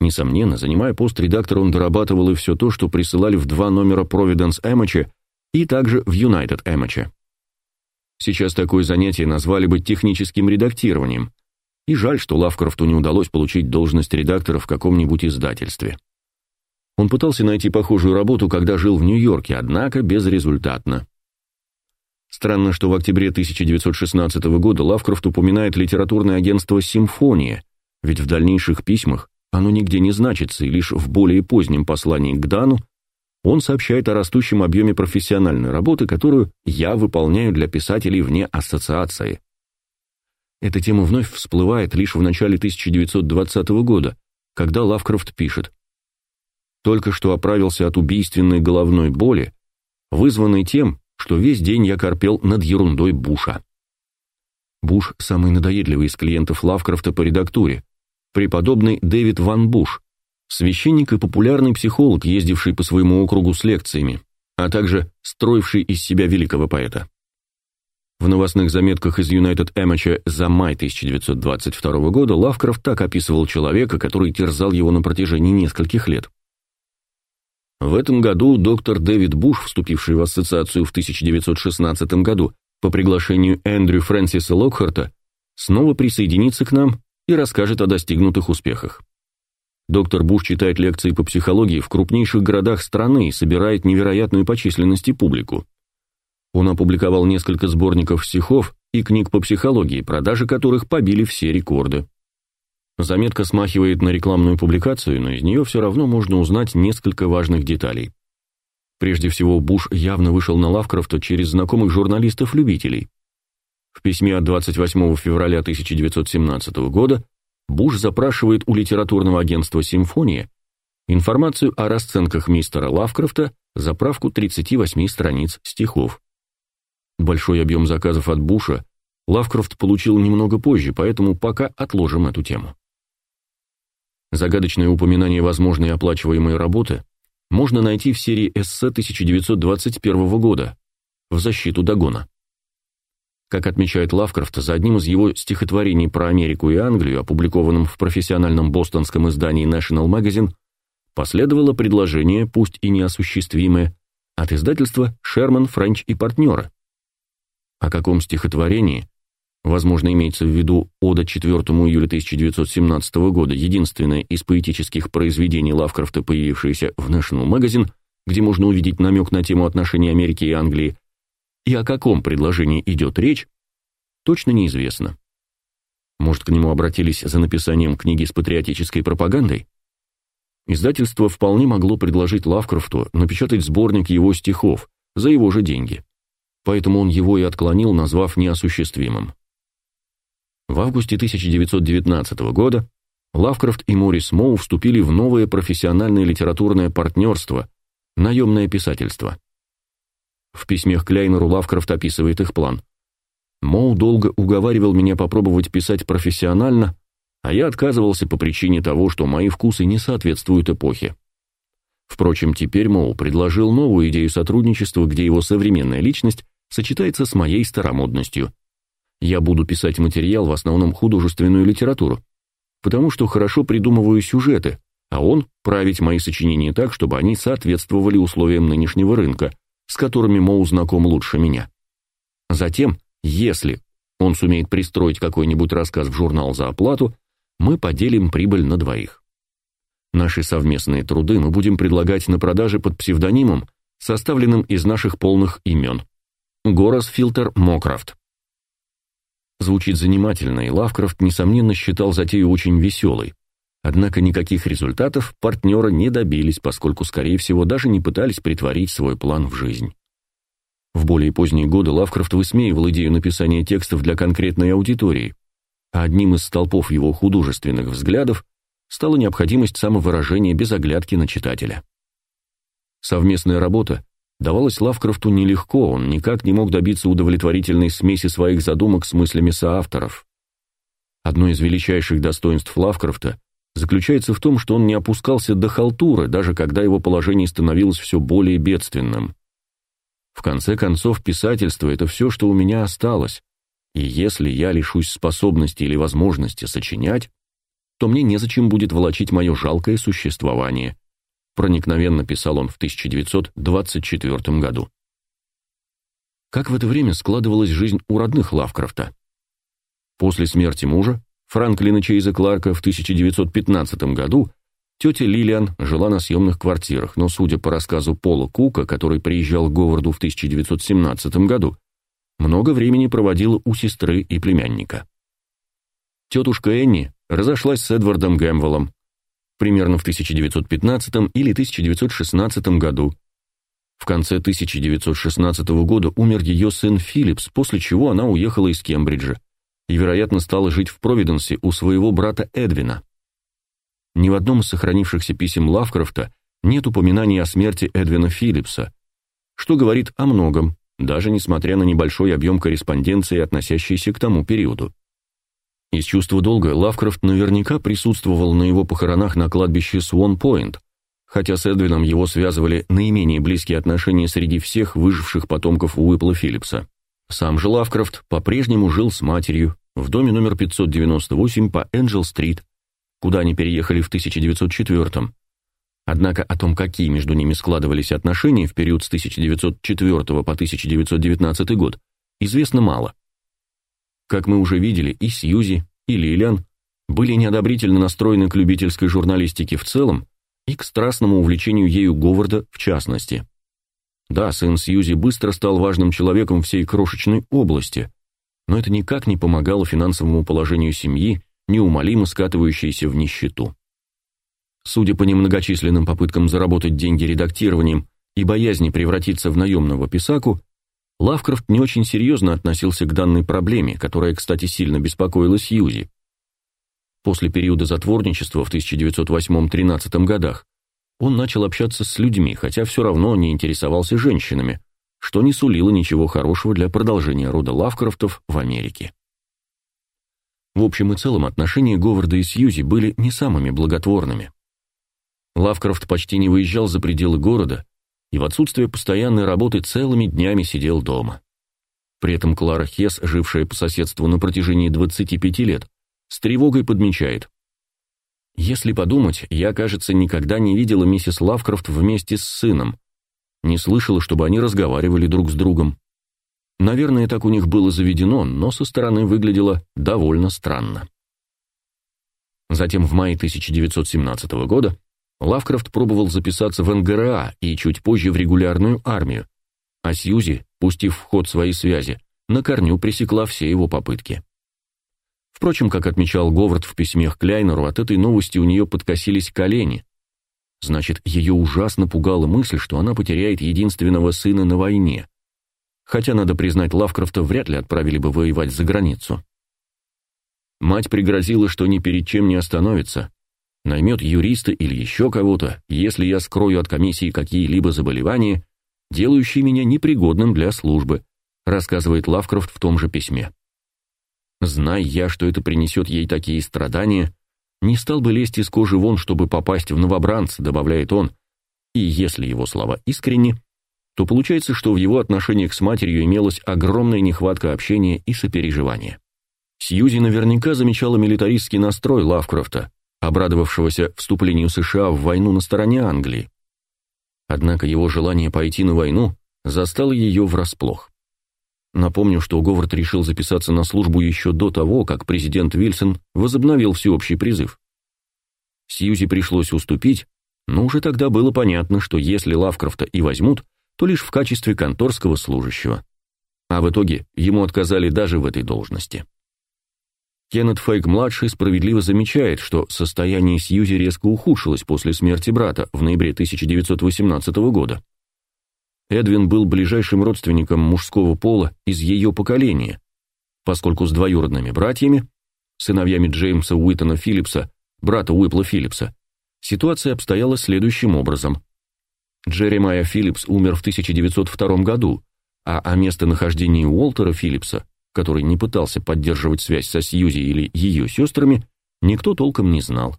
Несомненно, занимая пост редактора, он дорабатывал и все то, что присылали в два номера Providence Amateur и также в United Amateur. Сейчас такое занятие назвали бы техническим редактированием, и жаль, что Лавкрафту не удалось получить должность редактора в каком-нибудь издательстве. Он пытался найти похожую работу, когда жил в Нью-Йорке, однако безрезультатно. Странно, что в октябре 1916 года Лавкрафт упоминает литературное агентство «Симфония», ведь в дальнейших письмах оно нигде не значится, и лишь в более позднем послании к Дану он сообщает о растущем объеме профессиональной работы, которую я выполняю для писателей вне ассоциации. Эта тема вновь всплывает лишь в начале 1920 года, когда Лавкрафт пишет «Только что оправился от убийственной головной боли, вызванной тем, что весь день я корпел над ерундой Буша». Буш – самый надоедливый из клиентов Лавкрафта по редактуре, преподобный Дэвид Ван Буш, священник и популярный психолог, ездивший по своему округу с лекциями, а также строивший из себя великого поэта. В новостных заметках из United Amateur за май 1922 года Лавкрафт так описывал человека, который терзал его на протяжении нескольких лет. В этом году доктор Дэвид Буш, вступивший в ассоциацию в 1916 году по приглашению Эндрю Фрэнсиса Локхарта, снова присоединится к нам и расскажет о достигнутых успехах. Доктор Буш читает лекции по психологии в крупнейших городах страны и собирает невероятную по численности публику. Он опубликовал несколько сборников стихов и книг по психологии, продажи которых побили все рекорды. Заметка смахивает на рекламную публикацию, но из нее все равно можно узнать несколько важных деталей. Прежде всего, Буш явно вышел на Лавкрафта через знакомых журналистов-любителей. В письме от 28 февраля 1917 года Буш запрашивает у литературного агентства «Симфония» информацию о расценках мистера Лавкрафта за правку 38 страниц стихов. Большой объем заказов от Буша Лавкрафт получил немного позже, поэтому пока отложим эту тему. Загадочное упоминание возможной оплачиваемой работы можно найти в серии эссе 1921 года «В защиту Дагона». Как отмечает Лавкрафт, за одним из его стихотворений про Америку и Англию, опубликованным в профессиональном бостонском издании National Magazine, последовало предложение, пусть и неосуществимое, от издательства «Шерман, Френч и партнеры», о каком стихотворении, возможно, имеется в виду Ода 4 июля 1917 года, единственное из поэтических произведений Лавкрафта, появившееся в National Magazine, где можно увидеть намек на тему отношений Америки и Англии, и о каком предложении идет речь, точно неизвестно. Может, к нему обратились за написанием книги с патриотической пропагандой? Издательство вполне могло предложить Лавкрафту напечатать сборник его стихов за его же деньги поэтому он его и отклонил, назвав неосуществимым. В августе 1919 года Лавкрафт и Морис Моу вступили в новое профессиональное литературное партнерство – наемное писательство. В письме к Кляйнеру Лавкрафт описывает их план. Моу долго уговаривал меня попробовать писать профессионально, а я отказывался по причине того, что мои вкусы не соответствуют эпохе. Впрочем, теперь Моу предложил новую идею сотрудничества, где его современная личность сочетается с моей старомодностью. Я буду писать материал, в основном художественную литературу, потому что хорошо придумываю сюжеты, а он править мои сочинения так, чтобы они соответствовали условиям нынешнего рынка, с которыми Моу знаком лучше меня. Затем, если он сумеет пристроить какой-нибудь рассказ в журнал за оплату, мы поделим прибыль на двоих. Наши совместные труды мы будем предлагать на продаже под псевдонимом, составленным из наших полных имен. Горас Филтер Мокрафт. Звучит занимательно, и Лавкрафт, несомненно, считал затею очень веселой. Однако никаких результатов партнера не добились, поскольку, скорее всего, даже не пытались притворить свой план в жизнь. В более поздние годы Лавкрафт высмеивал идею написания текстов для конкретной аудитории, а одним из столпов его художественных взглядов стала необходимость самовыражения без оглядки на читателя. Совместная работа давалось Лавкрафту нелегко, он никак не мог добиться удовлетворительной смеси своих задумок с мыслями соавторов. Одно из величайших достоинств Лавкрафта заключается в том, что он не опускался до халтуры, даже когда его положение становилось все более бедственным. В конце концов, писательство — это все, что у меня осталось, и если я лишусь способности или возможности сочинять, то мне незачем будет волочить мое жалкое существование проникновенно писал он в 1924 году. Как в это время складывалась жизнь у родных Лавкрафта? После смерти мужа, Франклина Чейза Кларка в 1915 году, тетя Лилиан жила на съемных квартирах, но, судя по рассказу Пола Кука, который приезжал к Говарду в 1917 году, много времени проводила у сестры и племянника. Тетушка Энни разошлась с Эдвардом Гэмвеллом, примерно в 1915 или 1916 году, В конце 1916 года умер ее сын Филлипс, после чего она уехала из Кембриджа и, вероятно, стала жить в Провиденсе у своего брата Эдвина. Ни в одном из сохранившихся писем Лавкрафта нет упоминаний о смерти Эдвина Филлипса, что говорит о многом, даже несмотря на небольшой объем корреспонденции, относящейся к тому периоду. Из чувства долга Лавкрафт наверняка присутствовал на его похоронах на кладбище Свон-Пойнт, хотя с Эдвином его связывали наименее близкие отношения среди всех выживших потомков Уипла Филлипса. Сам же Лавкрафт по-прежнему жил с матерью в доме номер 598 по Энджел-стрит, куда они переехали в 1904 -м. Однако о том, какие между ними складывались отношения в период с 1904 по 1919 год, известно мало. Как мы уже видели, и Сьюзи, и Лилиан были неодобрительно настроены к любительской журналистике в целом и к страстному увлечению ею Говарда в частности. Да, сын Сьюзи быстро стал важным человеком всей крошечной области, но это никак не помогало финансовому положению семьи, неумолимо скатывающейся в нищету. Судя по немногочисленным попыткам заработать деньги редактированием и боязни превратиться в наемного писаку, Лавкрафт не очень серьезно относился к данной проблеме, которая, кстати, сильно беспокоила Сьюзи. После периода затворничества в 1908-13 годах он начал общаться с людьми, хотя все равно не интересовался женщинами, что не сулило ничего хорошего для продолжения рода Лавкрафтов в Америке. В общем и целом отношения Говарда и Сьюзи были не самыми благотворными. Лавкрафт почти не выезжал за пределы города и в отсутствие постоянной работы целыми днями сидел дома. При этом Клара Хес, жившая по соседству на протяжении 25 лет, с тревогой подмечает: если подумать, я, кажется, никогда не видела миссис Лавкрафт вместе с сыном. Не слышала, чтобы они разговаривали друг с другом. Наверное, так у них было заведено, но со стороны выглядело довольно странно. Затем в мае 1917 года Лавкрафт пробовал записаться в НГРА и чуть позже в регулярную армию, а Сьюзи, пустив в ход свои связи, на корню пресекла все его попытки. Впрочем, как отмечал Говард в письме к Кляйнеру, от этой новости у нее подкосились колени. Значит, ее ужасно пугала мысль, что она потеряет единственного сына на войне. Хотя, надо признать, Лавкрафта вряд ли отправили бы воевать за границу. Мать пригрозила, что ни перед чем не остановится, наймет юриста или еще кого-то, если я скрою от комиссии какие-либо заболевания, делающие меня непригодным для службы, рассказывает Лавкрафт в том же письме. Зная я, что это принесет ей такие страдания, не стал бы лезть из кожи вон, чтобы попасть в новобранца, добавляет он. И если его слова искренни, то получается, что в его отношениях с матерью имелась огромная нехватка общения и сопереживания. Сьюзи наверняка замечала милитаристский настрой Лавкрафта, обрадовавшегося вступлению США в войну на стороне Англии. Однако его желание пойти на войну застало ее врасплох. Напомню, что Говард решил записаться на службу еще до того, как президент Вильсон возобновил всеобщий призыв. Сьюзи пришлось уступить, но уже тогда было понятно, что если Лавкрафта и возьмут, то лишь в качестве конторского служащего. А в итоге ему отказали даже в этой должности. Кеннет Фейк-младший справедливо замечает, что состояние Сьюзи резко ухудшилось после смерти брата в ноябре 1918 года. Эдвин был ближайшим родственником мужского пола из ее поколения, поскольку с двоюродными братьями, сыновьями Джеймса Уитона Филлипса, брата Уипла Филлипса, ситуация обстояла следующим образом. Джеремайя Филлипс умер в 1902 году, а о местонахождении Уолтера Филлипса, который не пытался поддерживать связь со Сьюзи или ее сестрами, никто толком не знал.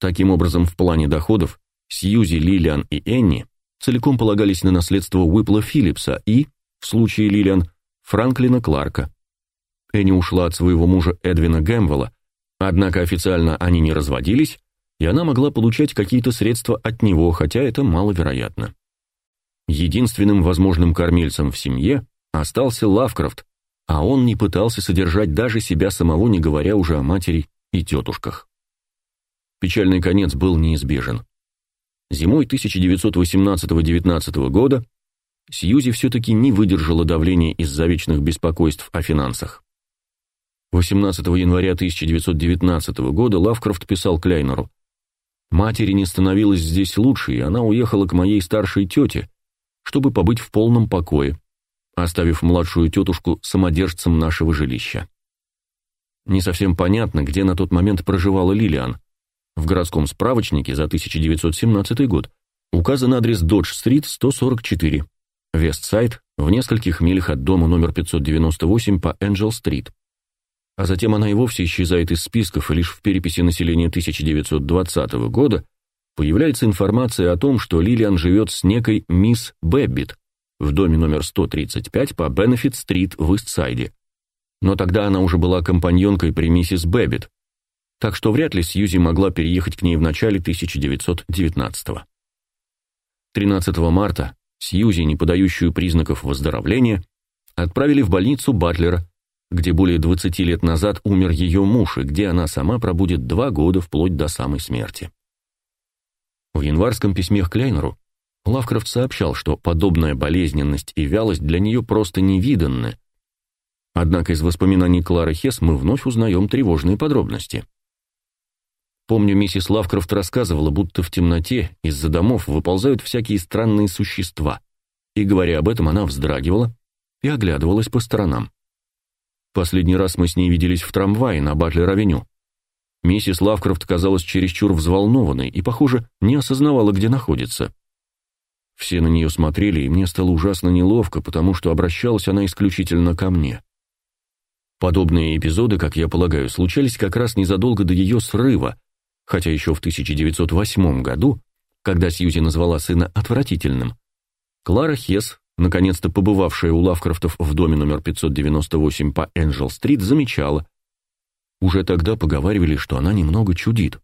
Таким образом, в плане доходов Сьюзи, Лилиан и Энни целиком полагались на наследство Уипла Филлипса и, в случае Лилиан, Франклина Кларка. Энни ушла от своего мужа Эдвина Гэмвелла, однако официально они не разводились, и она могла получать какие-то средства от него, хотя это маловероятно. Единственным возможным кормильцем в семье остался Лавкрафт, а он не пытался содержать даже себя самого, не говоря уже о матери и тетушках. Печальный конец был неизбежен. Зимой 1918-19 года Сьюзи все-таки не выдержала давления из-за вечных беспокойств о финансах. 18 января 1919 года Лавкрафт писал Кляйнеру, «Матери не становилось здесь лучше, и она уехала к моей старшей тете, чтобы побыть в полном покое, оставив младшую тетушку самодержцем нашего жилища. Не совсем понятно, где на тот момент проживала Лилиан. В городском справочнике за 1917 год. Указан адрес Додж-стрит, 144, Вестсайд, в нескольких милях от дома номер 598 по Энджел-стрит. А затем она и вовсе исчезает из списков, и лишь в переписи населения 1920 года появляется информация о том, что Лилиан живет с некой мисс Бэббит в доме номер 135 по Бенефит-стрит в Истсайде. Но тогда она уже была компаньонкой при миссис Бэббит, так что вряд ли Сьюзи могла переехать к ней в начале 1919-го. 13 марта Сьюзи, не подающую признаков выздоровления, отправили в больницу Батлера, где более 20 лет назад умер ее муж и где она сама пробудет два года вплоть до самой смерти. В январском письме к Кляйнеру Лавкрафт сообщал, что подобная болезненность и вялость для нее просто невиданны, Однако из воспоминаний Клары Хесс мы вновь узнаем тревожные подробности. Помню, миссис Лавкрафт рассказывала, будто в темноте из-за домов выползают всякие странные существа, и, говоря об этом, она вздрагивала и оглядывалась по сторонам. Последний раз мы с ней виделись в трамвае на Батлер-авеню. Миссис Лавкрафт казалась чересчур взволнованной и, похоже, не осознавала, где находится. Все на нее смотрели, и мне стало ужасно неловко, потому что обращалась она исключительно ко мне. Подобные эпизоды, как я полагаю, случались как раз незадолго до ее срыва, хотя еще в 1908 году, когда Сьюзи назвала сына отвратительным, Клара Хесс, наконец-то побывавшая у Лавкрафтов в доме номер 598 по Энджел-стрит, замечала. Уже тогда поговаривали, что она немного чудит.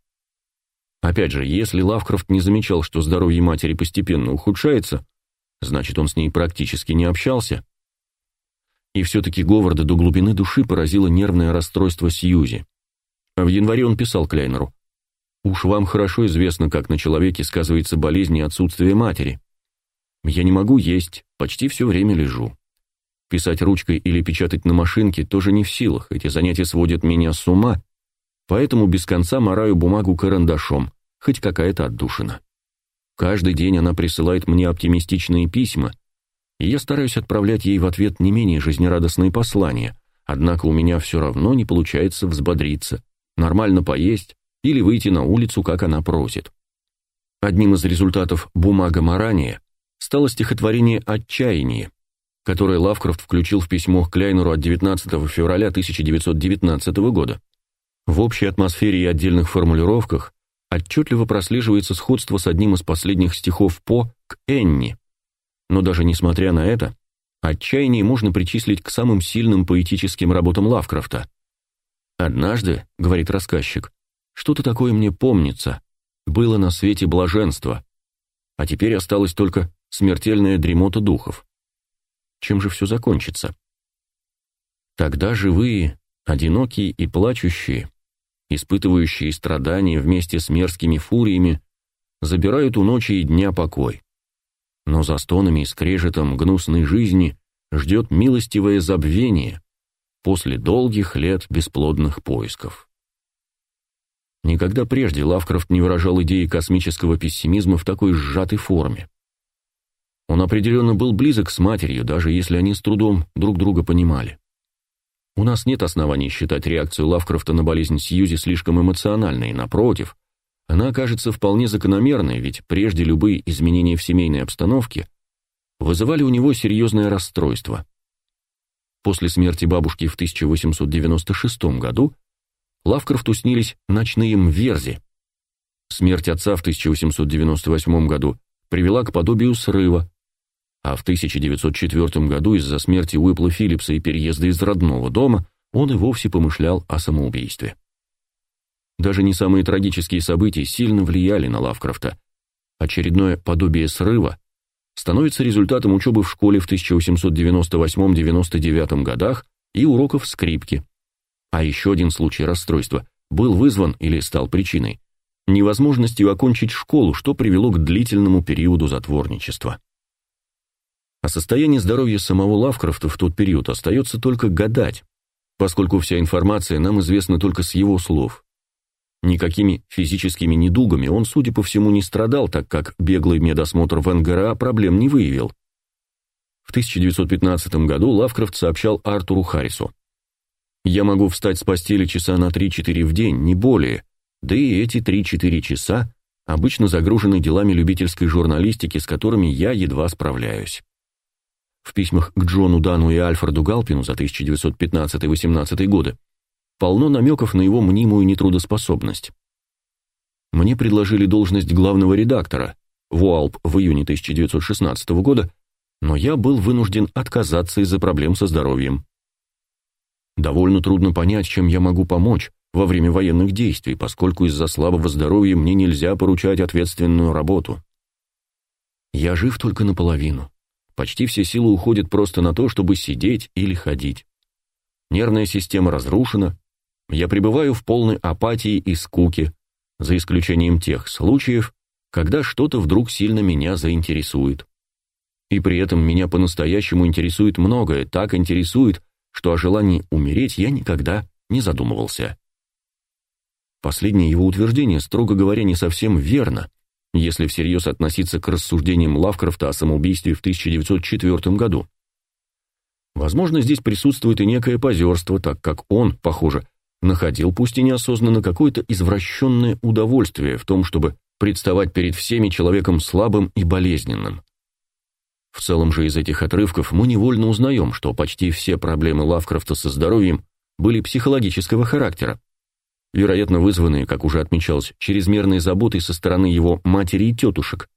Опять же, если Лавкрафт не замечал, что здоровье матери постепенно ухудшается, значит, он с ней практически не общался. И все-таки Говарда до глубины души поразило нервное расстройство Сьюзи. В январе он писал Кляйнеру. «Уж вам хорошо известно, как на человеке сказывается болезнь и отсутствие матери. Я не могу есть, почти все время лежу. Писать ручкой или печатать на машинке тоже не в силах, эти занятия сводят меня с ума, поэтому без конца мораю бумагу карандашом, хоть какая-то отдушина. Каждый день она присылает мне оптимистичные письма — и я стараюсь отправлять ей в ответ не менее жизнерадостные послания, однако у меня все равно не получается взбодриться, нормально поесть или выйти на улицу, как она просит. Одним из результатов «Бумага Марания» стало стихотворение «Отчаяние», которое Лавкрафт включил в письмо к Кляйнеру от 19 февраля 1919 года. В общей атмосфере и отдельных формулировках отчетливо прослеживается сходство с одним из последних стихов По к Энни, но даже несмотря на это, отчаяние можно причислить к самым сильным поэтическим работам Лавкрафта. «Однажды, — говорит рассказчик, — что-то такое мне помнится, было на свете блаженство, а теперь осталась только смертельная дремота духов. Чем же все закончится? Тогда живые, одинокие и плачущие, испытывающие страдания вместе с мерзкими фуриями, забирают у ночи и дня покой но за стонами и скрежетом гнусной жизни ждет милостивое забвение после долгих лет бесплодных поисков. Никогда прежде Лавкрафт не выражал идеи космического пессимизма в такой сжатой форме. Он определенно был близок с матерью, даже если они с трудом друг друга понимали. У нас нет оснований считать реакцию Лавкрафта на болезнь Сьюзи слишком эмоциональной, напротив, она окажется вполне закономерной, ведь прежде любые изменения в семейной обстановке вызывали у него серьезное расстройство. После смерти бабушки в 1896 году Лавкрафту снились ночные мверзи. Смерть отца в 1898 году привела к подобию срыва, а в 1904 году из-за смерти Уипла Филлипса и переезда из родного дома он и вовсе помышлял о самоубийстве. Даже не самые трагические события сильно влияли на Лавкрафта. Очередное подобие срыва становится результатом учебы в школе в 1898-99 годах и уроков скрипки. А еще один случай расстройства был вызван или стал причиной невозможностью окончить школу, что привело к длительному периоду затворничества. О состоянии здоровья самого Лавкрафта в тот период остается только гадать, поскольку вся информация нам известна только с его слов. Никакими физическими недугами он, судя по всему, не страдал, так как беглый медосмотр в НГРА проблем не выявил. В 1915 году Лавкрафт сообщал Артуру Харрису: "Я могу встать с постели часа на 3-4 в день, не более. Да и эти 3-4 часа обычно загружены делами любительской журналистики, с которыми я едва справляюсь". В письмах к Джону Дану и Альфреду Галпину за 1915-18 годы полно намеков на его мнимую нетрудоспособность. Мне предложили должность главного редактора в УАЛП в июне 1916 года, но я был вынужден отказаться из-за проблем со здоровьем. Довольно трудно понять, чем я могу помочь во время военных действий, поскольку из-за слабого здоровья мне нельзя поручать ответственную работу. Я жив только наполовину. Почти все силы уходят просто на то, чтобы сидеть или ходить. Нервная система разрушена. Я пребываю в полной апатии и скуке, за исключением тех случаев, когда что-то вдруг сильно меня заинтересует. И при этом меня по-настоящему интересует многое, так интересует, что о желании умереть я никогда не задумывался. Последнее его утверждение, строго говоря, не совсем верно, если всерьез относиться к рассуждениям Лавкрафта о самоубийстве в 1904 году. Возможно, здесь присутствует и некое позерство, так как он, похоже, находил, пусть и неосознанно, какое-то извращенное удовольствие в том, чтобы представать перед всеми человеком слабым и болезненным. В целом же из этих отрывков мы невольно узнаем, что почти все проблемы Лавкрафта со здоровьем были психологического характера, вероятно, вызванные, как уже отмечалось, чрезмерной заботой со стороны его матери и тетушек.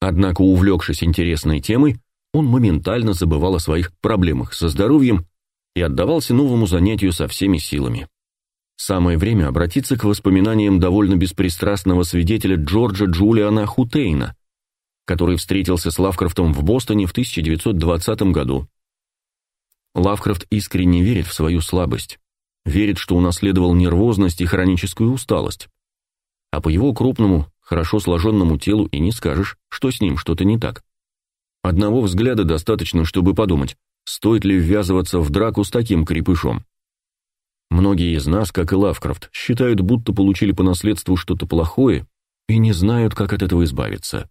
Однако, увлекшись интересной темой, он моментально забывал о своих проблемах со здоровьем и отдавался новому занятию со всеми силами. Самое время обратиться к воспоминаниям довольно беспристрастного свидетеля Джорджа Джулиана Хутейна, который встретился с Лавкрафтом в Бостоне в 1920 году. Лавкрафт искренне верит в свою слабость верит, что унаследовал нервозность и хроническую усталость. А по его крупному, хорошо сложенному телу и не скажешь, что с ним что-то не так. Одного взгляда достаточно, чтобы подумать, стоит ли ввязываться в драку с таким крепышом. Многие из нас, как и Лавкрафт, считают, будто получили по наследству что-то плохое и не знают, как от этого избавиться.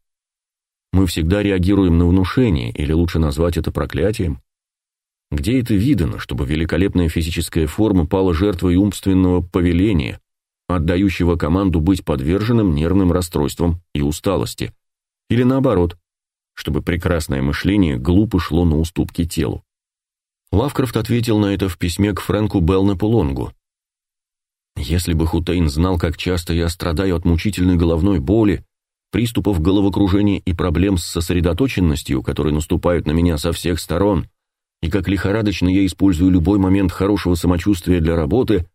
Мы всегда реагируем на внушение, или лучше назвать это проклятием. Где это видано, чтобы великолепная физическая форма пала жертвой умственного повеления, отдающего команду быть подверженным нервным расстройствам и усталости? Или наоборот, чтобы прекрасное мышление глупо шло на уступки телу? Лавкрафт ответил на это в письме к Фрэнку Белнепу Лонгу. «Если бы Хутейн знал, как часто я страдаю от мучительной головной боли, приступов головокружения и проблем с сосредоточенностью, которые наступают на меня со всех сторон, и как лихорадочно я использую любой момент хорошего самочувствия для работы,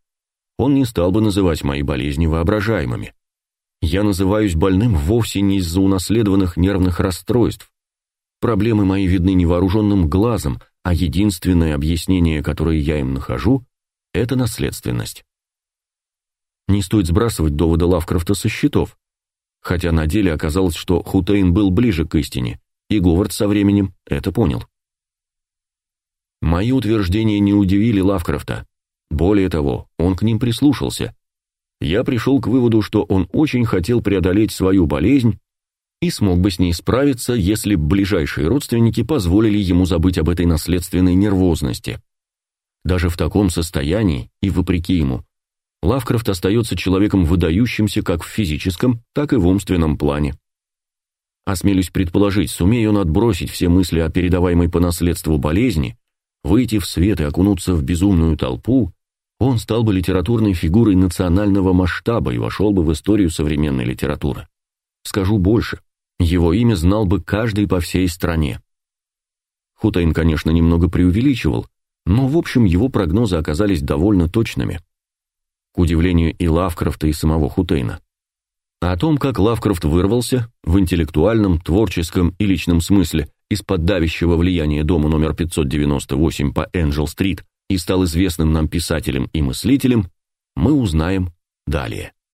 он не стал бы называть мои болезни воображаемыми. Я называюсь больным вовсе не из-за унаследованных нервных расстройств. Проблемы мои видны невооруженным глазом, а единственное объяснение, которое я им нахожу, это наследственность. Не стоит сбрасывать доводы Лавкрафта со счетов, хотя на деле оказалось, что Хутейн был ближе к истине, и Говард со временем это понял. Мои утверждения не удивили Лавкрафта. Более того, он к ним прислушался. Я пришел к выводу, что он очень хотел преодолеть свою болезнь и смог бы с ней справиться, если ближайшие родственники позволили ему забыть об этой наследственной нервозности. Даже в таком состоянии, и вопреки ему, Лавкрафт остается человеком выдающимся как в физическом, так и в умственном плане. Осмелюсь предположить, сумея он отбросить все мысли о передаваемой по наследству болезни, выйти в свет и окунуться в безумную толпу, он стал бы литературной фигурой национального масштаба и вошел бы в историю современной литературы. Скажу больше, его имя знал бы каждый по всей стране. Хутейн, конечно, немного преувеличивал, но в общем его прогнозы оказались довольно точными. К удивлению и Лавкрафта, и самого Хутейна. О том, как Лавкрафт вырвался в интеллектуальном, творческом и личном смысле из-под давящего влияния дома номер 598 по Энджел-стрит и стал известным нам писателем и мыслителем, мы узнаем далее.